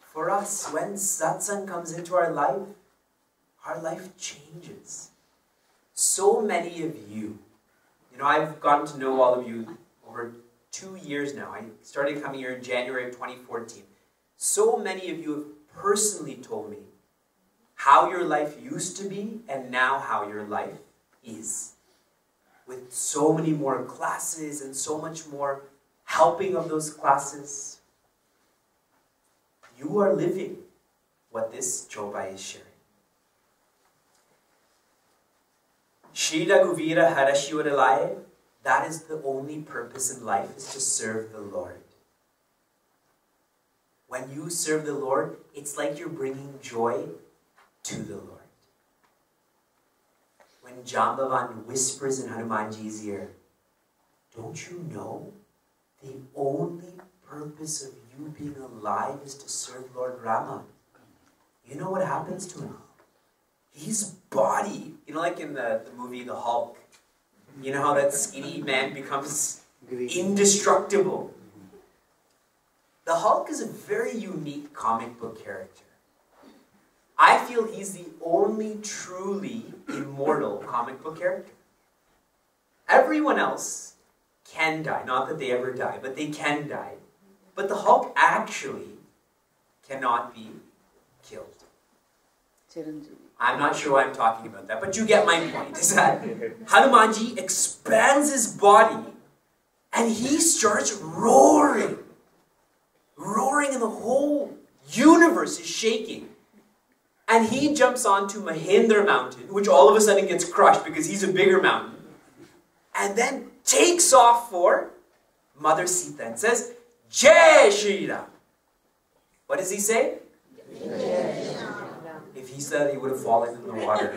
For us, when satsang comes into our life, our life changes. So many of you, you know, I've gotten to know all of you over two years now. I started coming here in January of 2014. So many of you have personally told me how your life used to be and now how your life is. With so many more classes and so much more helping of those classes, you are living what this Chopai is sharing. Shri Raghuvira Harashivaralaya, that is the only purpose in life, is to serve the Lord. When you serve the Lord, it's like you're bringing joy to the Lord. When Jambavan whispers in Hanumanji's ear, don't you know the only purpose of you being alive is to serve Lord Rama? You know what happens to him? His body, you know, like in the, the movie The Hulk, you know how that skinny man becomes indestructible. The Hulk is a very unique comic book character. I feel he's the only truly immortal comic book character. Everyone else can die. Not that they ever die, but they can die. But the Hulk actually cannot be killed. Chiranjeevi. I'm not sure why I'm talking about that, but you get my point. Is that Hanumanji expands his body and he starts roaring. Roaring, and the whole universe is shaking. And he jumps onto Mahendra Mountain, which all of a sudden gets crushed because he's a bigger mountain. And then takes off for Mother Sita and says, Jai Shri Ram. What does he say? If he said he would have fallen in the water.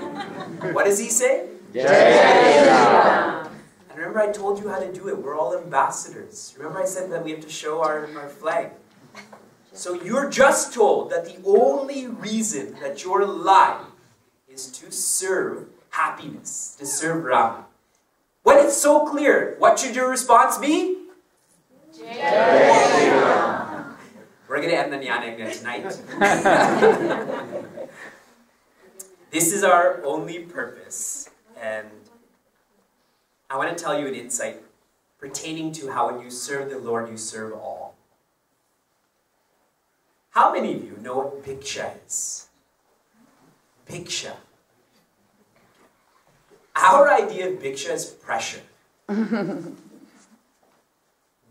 What does he say? And remember I told you how to do it. We're all ambassadors. Remember I said that we have to show our, our flag. So you're just told that the only reason that you're alive is to serve happiness, to serve Rama. When it's so clear, what should your response be? We're going to end the Jnana tonight. this is our only purpose. And I want to tell you an insight pertaining to how when you serve the Lord, you serve all. How many of you know what Bhiksha is? Bhiksha. Our idea of Bhiksha is pressure.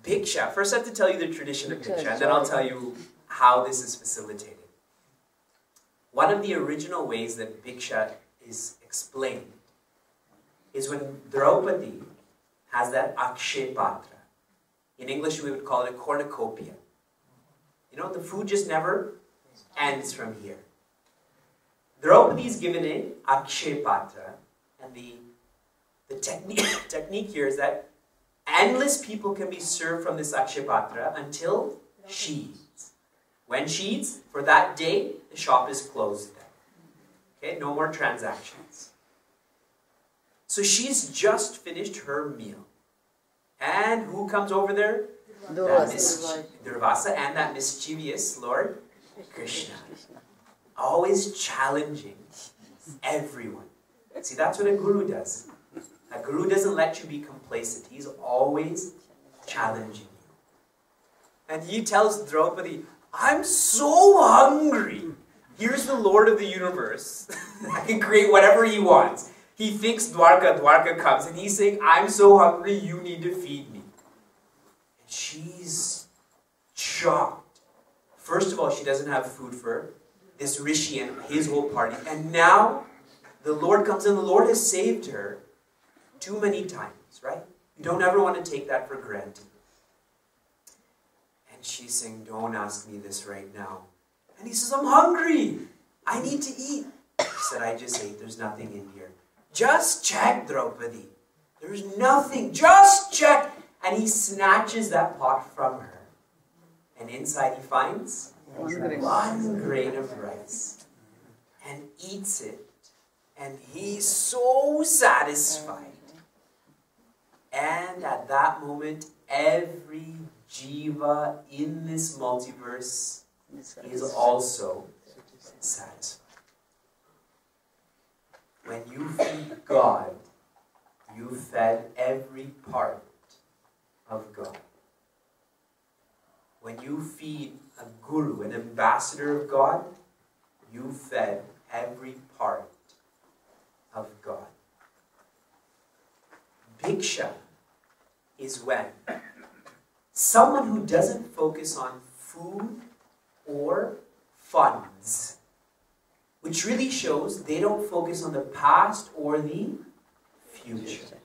Bhiksha, first I have to tell you the tradition of Bhiksha and then I'll tell you how this is facilitated. One of the original ways that Bhiksha is explained is when Draupadi has that Akshay Patra. In English, we would call it a cornucopia. You know, the food just never ends from here. Draupadi is given a Akshay Patra, and the, the technique, technique here is that endless people can be served from this Akshay Patra until she eats. When she eats, for that day, the shop is closed then. Okay, no more transactions. So she's just finished her meal. And who comes over there? That Durvasa. Durvasa and that mischievous Lord Krishna. Always challenging everyone. See, that's what a guru does. A guru doesn't let you be complacent. He's always challenging you. And he tells Draupadi, I'm so hungry. Here's the Lord of the universe. I can create whatever he wants. He thinks Dwarka, Dwarka comes, and he's saying, I'm so hungry, you need to feed me. And she's shocked. First of all, she doesn't have food for this Rishi and his whole party. And now the Lord comes and the Lord has saved her too many times, right? You don't ever want to take that for granted. And she's saying, Don't ask me this right now. And he says, I'm hungry. I need to eat. He said, I just ate. There's nothing in here. Just check, Draupadi. There's nothing. Just check. And he snatches that pot from her. And inside he finds One grain. of rice and eats it. And he's so satisfied. And at that moment, every jiva in this multiverse is also satisfied. When you feed God, you fed every part of God. When you feed a guru, an ambassador of God, you fed every part of God. Bhiksha is when someone who doesn't focus on food or funds, which really shows they don't focus on the past or the future.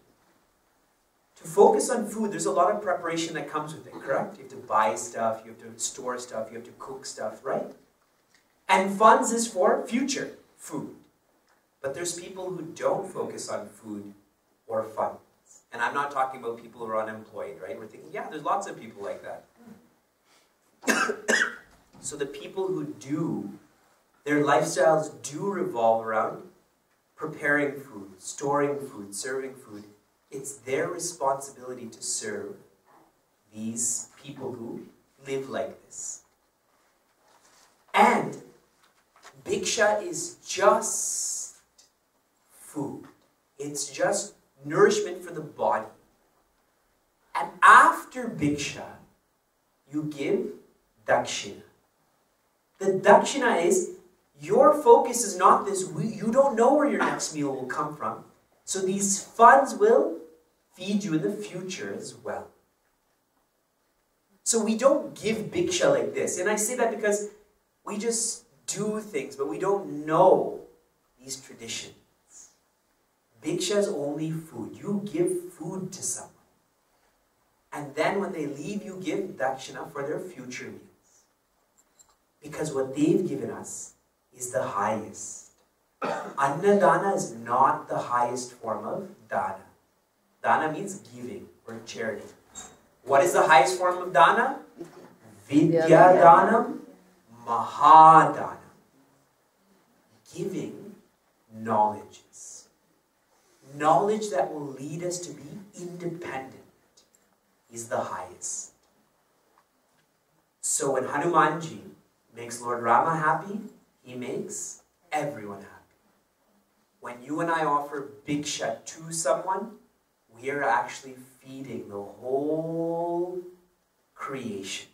To focus on food, there's a lot of preparation that comes with it, correct? You have to buy stuff, you have to store stuff, you have to cook stuff, right? And funds is for future food. But there's people who don't focus on food or funds. And I'm not talking about people who are unemployed, right? We're thinking, yeah, there's lots of people like that. So the people who do, their lifestyles do revolve around preparing food, storing food, serving food. It's their responsibility to serve these people who live like this. And Bhiksha is just food. It's just nourishment for the body. And after Bhiksha, you give Dakshina. The Dakshina is your focus is not this, you don't know where your next meal will come from. So these funds will feed you in the future as well. So we don't give Bhiksha like this. And I say that because we just do things, but we don't know these traditions. Bhiksha is only food. You give food to someone. And then when they leave, you give dakshina for their future meals. Because what they've given us is the highest. Annadana is not the highest form of dana. Dana means giving or charity. What is the highest form of dana? Vidya danam, mahadana. Giving knowledges. Knowledge that will lead us to be independent is the highest. So when Hanumanji makes Lord Rama happy, he makes everyone happy. When you and I offer bhiksha to someone, we are actually feeding the whole creation.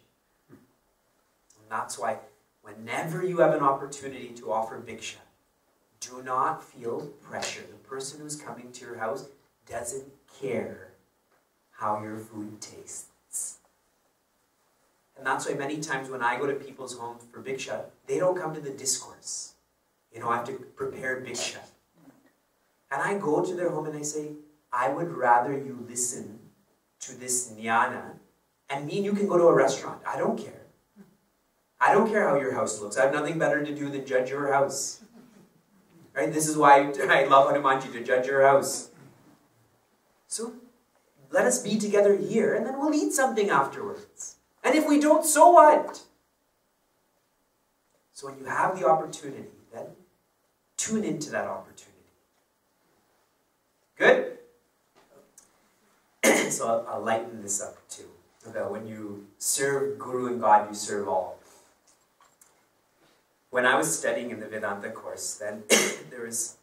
And that's why whenever you have an opportunity to offer bhiksha, do not feel pressure. The person who's coming to your house doesn't care how your food tastes. And that's why many times when I go to people's homes for bhiksha, they don't come to the discourse. You know, I have to prepare bhiksha. And I go to their home and I say, I would rather you listen to this jnana, and me and you can go to a restaurant. I don't care. I don't care how your house looks. I have nothing better to do than judge your house. Right? This is why I love Hanumanji, to judge your house. So let us be together here, and then we'll eat something afterwards. And if we don't, so what? So when you have the opportunity, then tune into that opportunity. Good? so I'll, I'll lighten this up too. About when you serve Guru and God, you serve all. When I was studying in the Vedanta course, then there was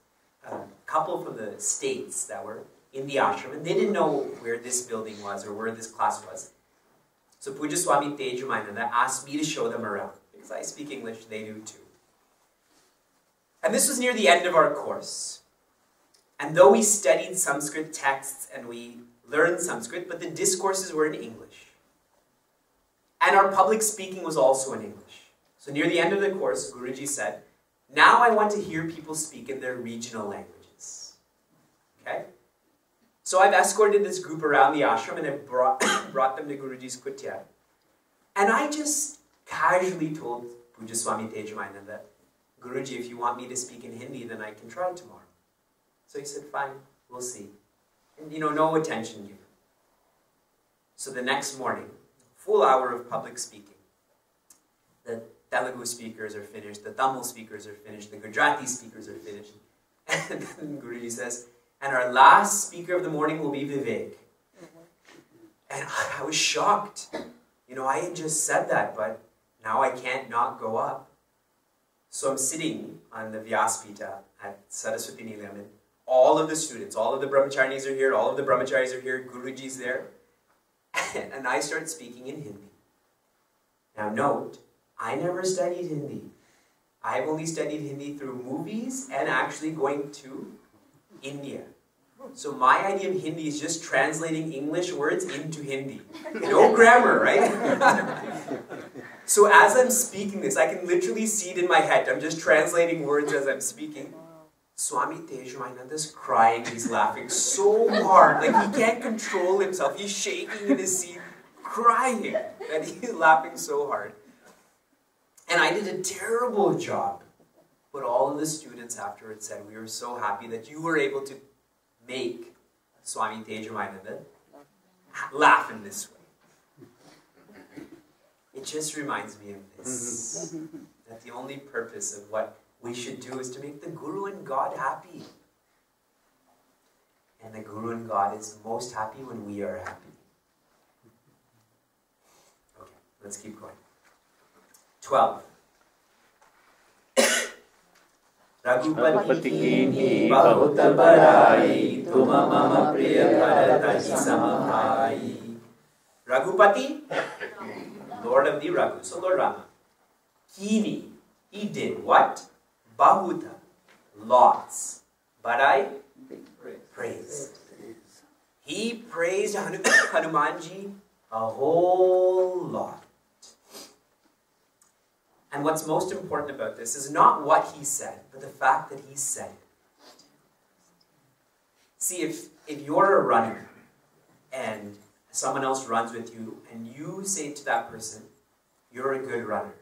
a couple from the states that were in the ashram, and they didn't know where this building was or where this class was. So Pujya Swami Tejomayananda asked me to show them around, because I speak English, they do too. And this was near the end of our course. And though we studied Sanskrit texts and we learned Sanskrit, but the discourses were in English. And our public speaking was also in English. So near the end of the course, Guruji said, now I want to hear people speak in their regional languages. Okay? So I've escorted this group around the ashram and I've brought, brought them to Guruji's kutia. And I just casually told Pujya Swami that, Guruji, if you want me to speak in Hindi, then I can try tomorrow. So he said, fine, we'll see. And you know, no attention given. So the next morning, full hour of public speaking. The Telugu speakers are finished, the Tamil speakers are finished, the Gujarati speakers are finished. And then Guruji says, and our last speaker of the morning will be Vivek. And I was shocked. You know, I had just said that, but now I can't not go up. So I'm sitting on the Vyaspita at Saraswati Nilayam, all of the students, all of the brahmacharis are here, all of the brahmacharis are here, Guruji's there. And I start speaking in Hindi. Now note, I never studied Hindi. I've only studied Hindi through movies and actually going to India. So my idea of Hindi is just translating English words into Hindi. No grammar, right? so as I'm speaking this, I can literally see it in my head. I'm just translating words as I'm speaking. Swami Tejomayananda is crying, he's laughing so hard, like he can't control himself. He's shaking in his seat, crying, and he's laughing so hard. And I did a terrible job. But all of the students afterwards said, we were so happy that you were able to make Swami Tejomayananda laugh in this way. It just reminds me of this. that the only purpose of what we should do is to make the Guru and God happy. And the Guru and God is most happy when we are happy. Okay, let's keep going. 12. Raghupati की बहुत बड़ाई तुम मम प्रिय Bharat समभाई Raghupati, Lord of the Raghu, so Lord Rama. Kini, he did what? Bahuta, lots. But I praised. He praised Hanumanji a whole lot. And what's most important about this is not what he said, but the fact that he said it. See, if, if you're a runner and someone else runs with you and you say to that person, you're a good runner,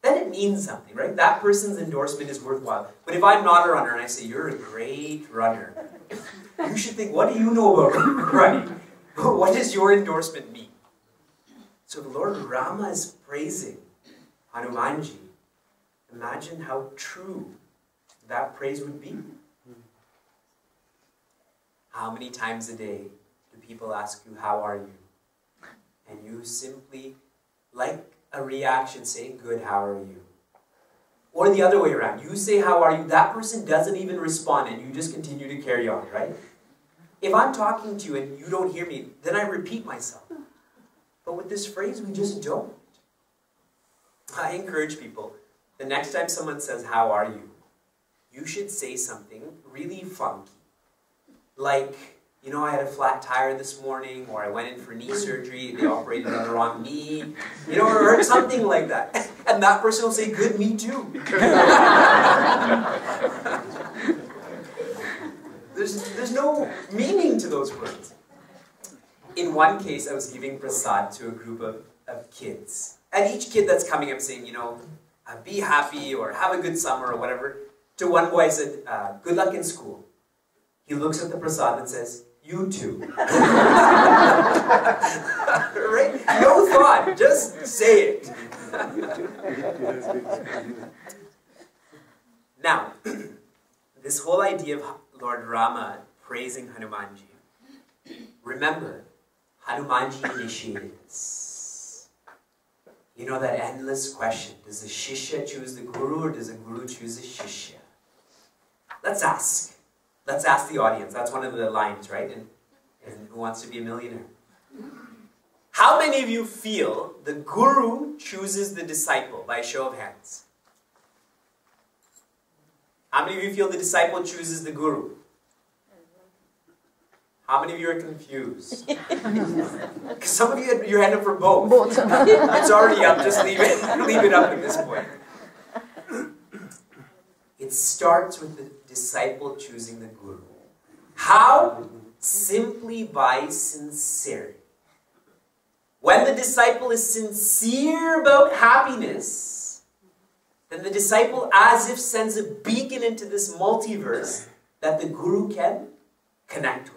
then it means something, right? That person's endorsement is worthwhile. But if I'm not a runner and I say, you're a great runner, you should think, what do you know about running? What does your endorsement mean? So the Lord Rama is praising Hanumanji, imagine how true that praise would be. How many times a day do people ask you, How are you? And you simply, like a reaction, say, Good, how are you? Or the other way around, you say, How are you? That person doesn't even respond and you just continue to carry on, right? If I'm talking to you and you don't hear me, then I repeat myself. But with this phrase, we just don't. I encourage people, the next time someone says, How are you? you should say something really funky. Like, you know, I had a flat tire this morning, or I went in for knee surgery, they operated on the wrong knee, you know, or something like that. And that person will say, Good, me too. There's, there's no meaning to those words. In one case, I was giving prasad to a group of, of kids. And each kid that's coming, I'm saying, you know, uh, be happy or have a good summer or whatever. To one boy, I said, uh, good luck in school. He looks at the prasad and says, you too. right? No thought, just say it. now, this whole idea of Lord Rama praising Hanumanji, remember, Hanumanji initiated this. You know that endless question does the Shishya choose the Guru or does the Guru choose the Shishya? Let's ask. Let's ask the audience. That's one of the lines, right? And, and Who Wants to Be a Millionaire? How many of you feel the Guru chooses the disciple by a show of hands? How many of you feel the disciple chooses the Guru? How many of you are confused? Because some of you had your hand up for both. Both. it's already up. Just leave it. Leave it up at this point. It starts with the disciple choosing the guru. How? Simply by sincerity. When the disciple is sincere about happiness, then the disciple, as if, sends a beacon into this multiverse that the guru can connect with.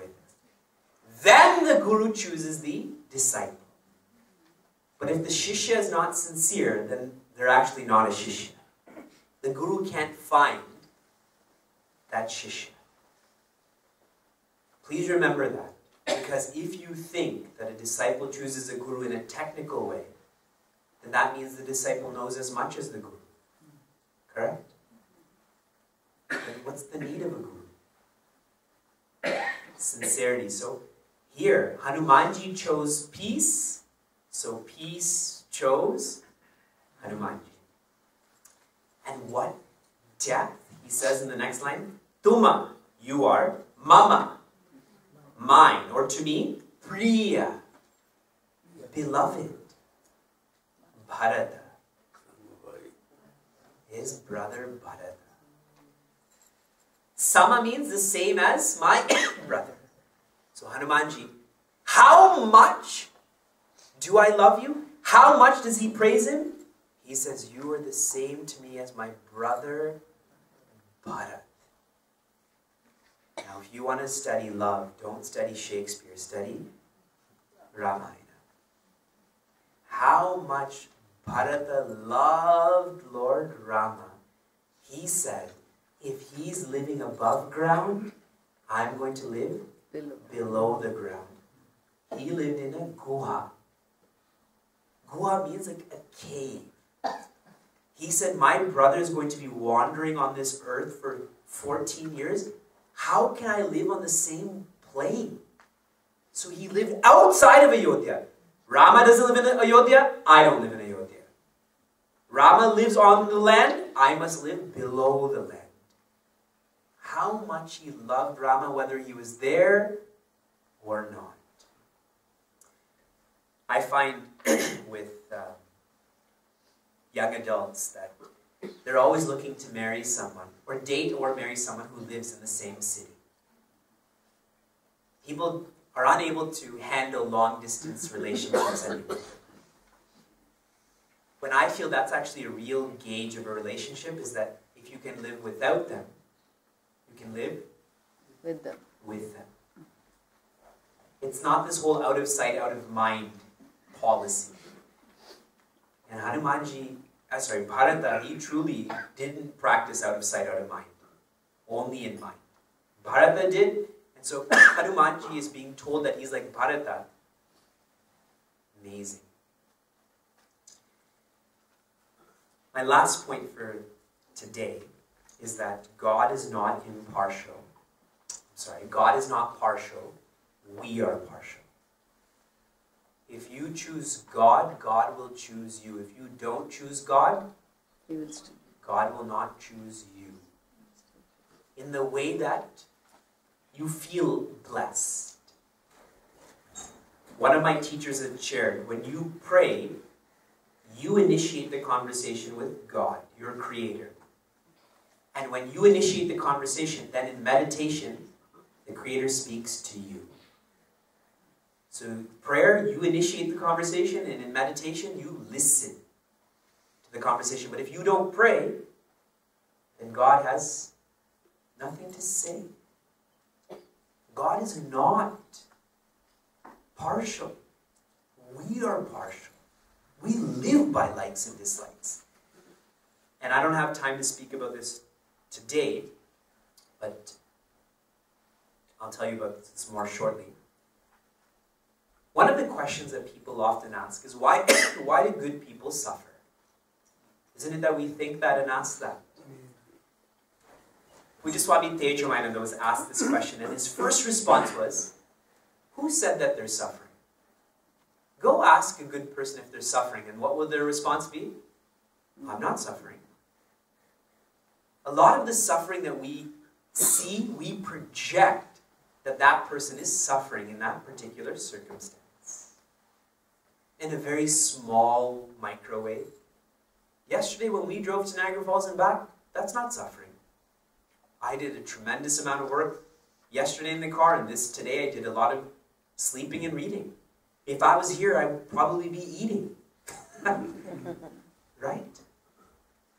Then the guru chooses the disciple. But if the shishya is not sincere, then they're actually not a shishya. The guru can't find that shishya. Please remember that. Because if you think that a disciple chooses a guru in a technical way, then that means the disciple knows as much as the guru. Correct? Then what's the need of a guru? Sincerity. So here, Hanumanji chose peace, so peace chose Hanumanji. And what depth? He says in the next line, Tuma, you are Mama, mine, or to me, Priya, beloved, Bharata, his brother Bharata. Sama means the same as my brother. So Hanumanji, how much do I love you? How much does he praise him? He says, You are the same to me as my brother Bharat. Now, if you want to study love, don't study Shakespeare, study Ramayana. How much Bharata loved Lord Rama. He said, If he's living above ground, I'm going to live Below. below the ground. He lived in a guha. Guha means like a cave. He said, My brother is going to be wandering on this earth for 14 years. How can I live on the same plane? So he lived outside of Ayodhya. Rama doesn't live in Ayodhya. I don't live in Ayodhya. Rama lives on the land. I must live below the land. How much he loved Rama, whether he was there or not. I find with uh, young adults that they're always looking to marry someone, or date or marry someone who lives in the same city. People are unable to handle long distance relationships anymore. When I feel that's actually a real gauge of a relationship, is that if you can live without them, can live with them. with them. It's not this whole out of sight, out of mind policy. And Hanumanji, uh, sorry, Bharata, he truly didn't practice out of sight, out of mind. Only in mind. Bharata did, and so Hanumanji is being told that he's like Bharata. Amazing. My last point for today is that God is not impartial. Sorry, God is not partial. We are partial. If you choose God, God will choose you. If you don't choose God, He will still. God will not choose you. In the way that you feel blessed. One of my teachers had shared when you pray, you initiate the conversation with God, your creator. And when you initiate the conversation, then in meditation, the Creator speaks to you. So, prayer, you initiate the conversation, and in meditation, you listen to the conversation. But if you don't pray, then God has nothing to say. God is not partial. We are partial. We live by likes and dislikes. And I don't have time to speak about this today, but I'll tell you about this more shortly. One of the questions that people often ask is why, why do good people suffer? Isn't it that we think that and ask that? Pujya Swami Tejomayananda was asked this question, and his first response was, Who said that they're suffering? Go ask a good person if they're suffering, and what will their response be? I'm not suffering. A lot of the suffering that we see, we project that that person is suffering in that particular circumstance. In a very small microwave. Yesterday, when we drove to Niagara Falls and back, that's not suffering. I did a tremendous amount of work yesterday in the car, and this today I did a lot of sleeping and reading. If I was here, I would probably be eating. right?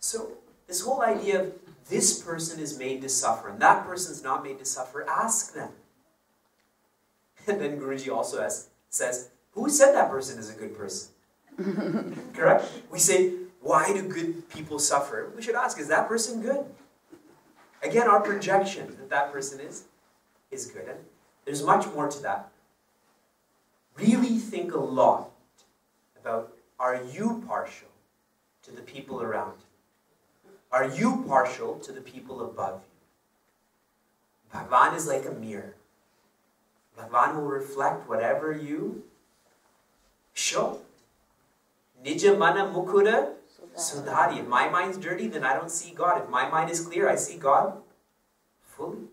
So, this whole idea of this person is made to suffer and that person's not made to suffer, ask them. And then Guruji also asks, says, Who said that person is a good person? Correct? We say, Why do good people suffer? We should ask, Is that person good? Again, our projection that that person is, is good. And there's much more to that. Really think a lot about are you partial to the people around you? Are you partial to the people above you? Bhagavan is like a mirror. Bhagavan will reflect whatever you show. Nija mana mukura Sudhari. If my mind's dirty, then I don't see God. If my mind is clear, I see God fully.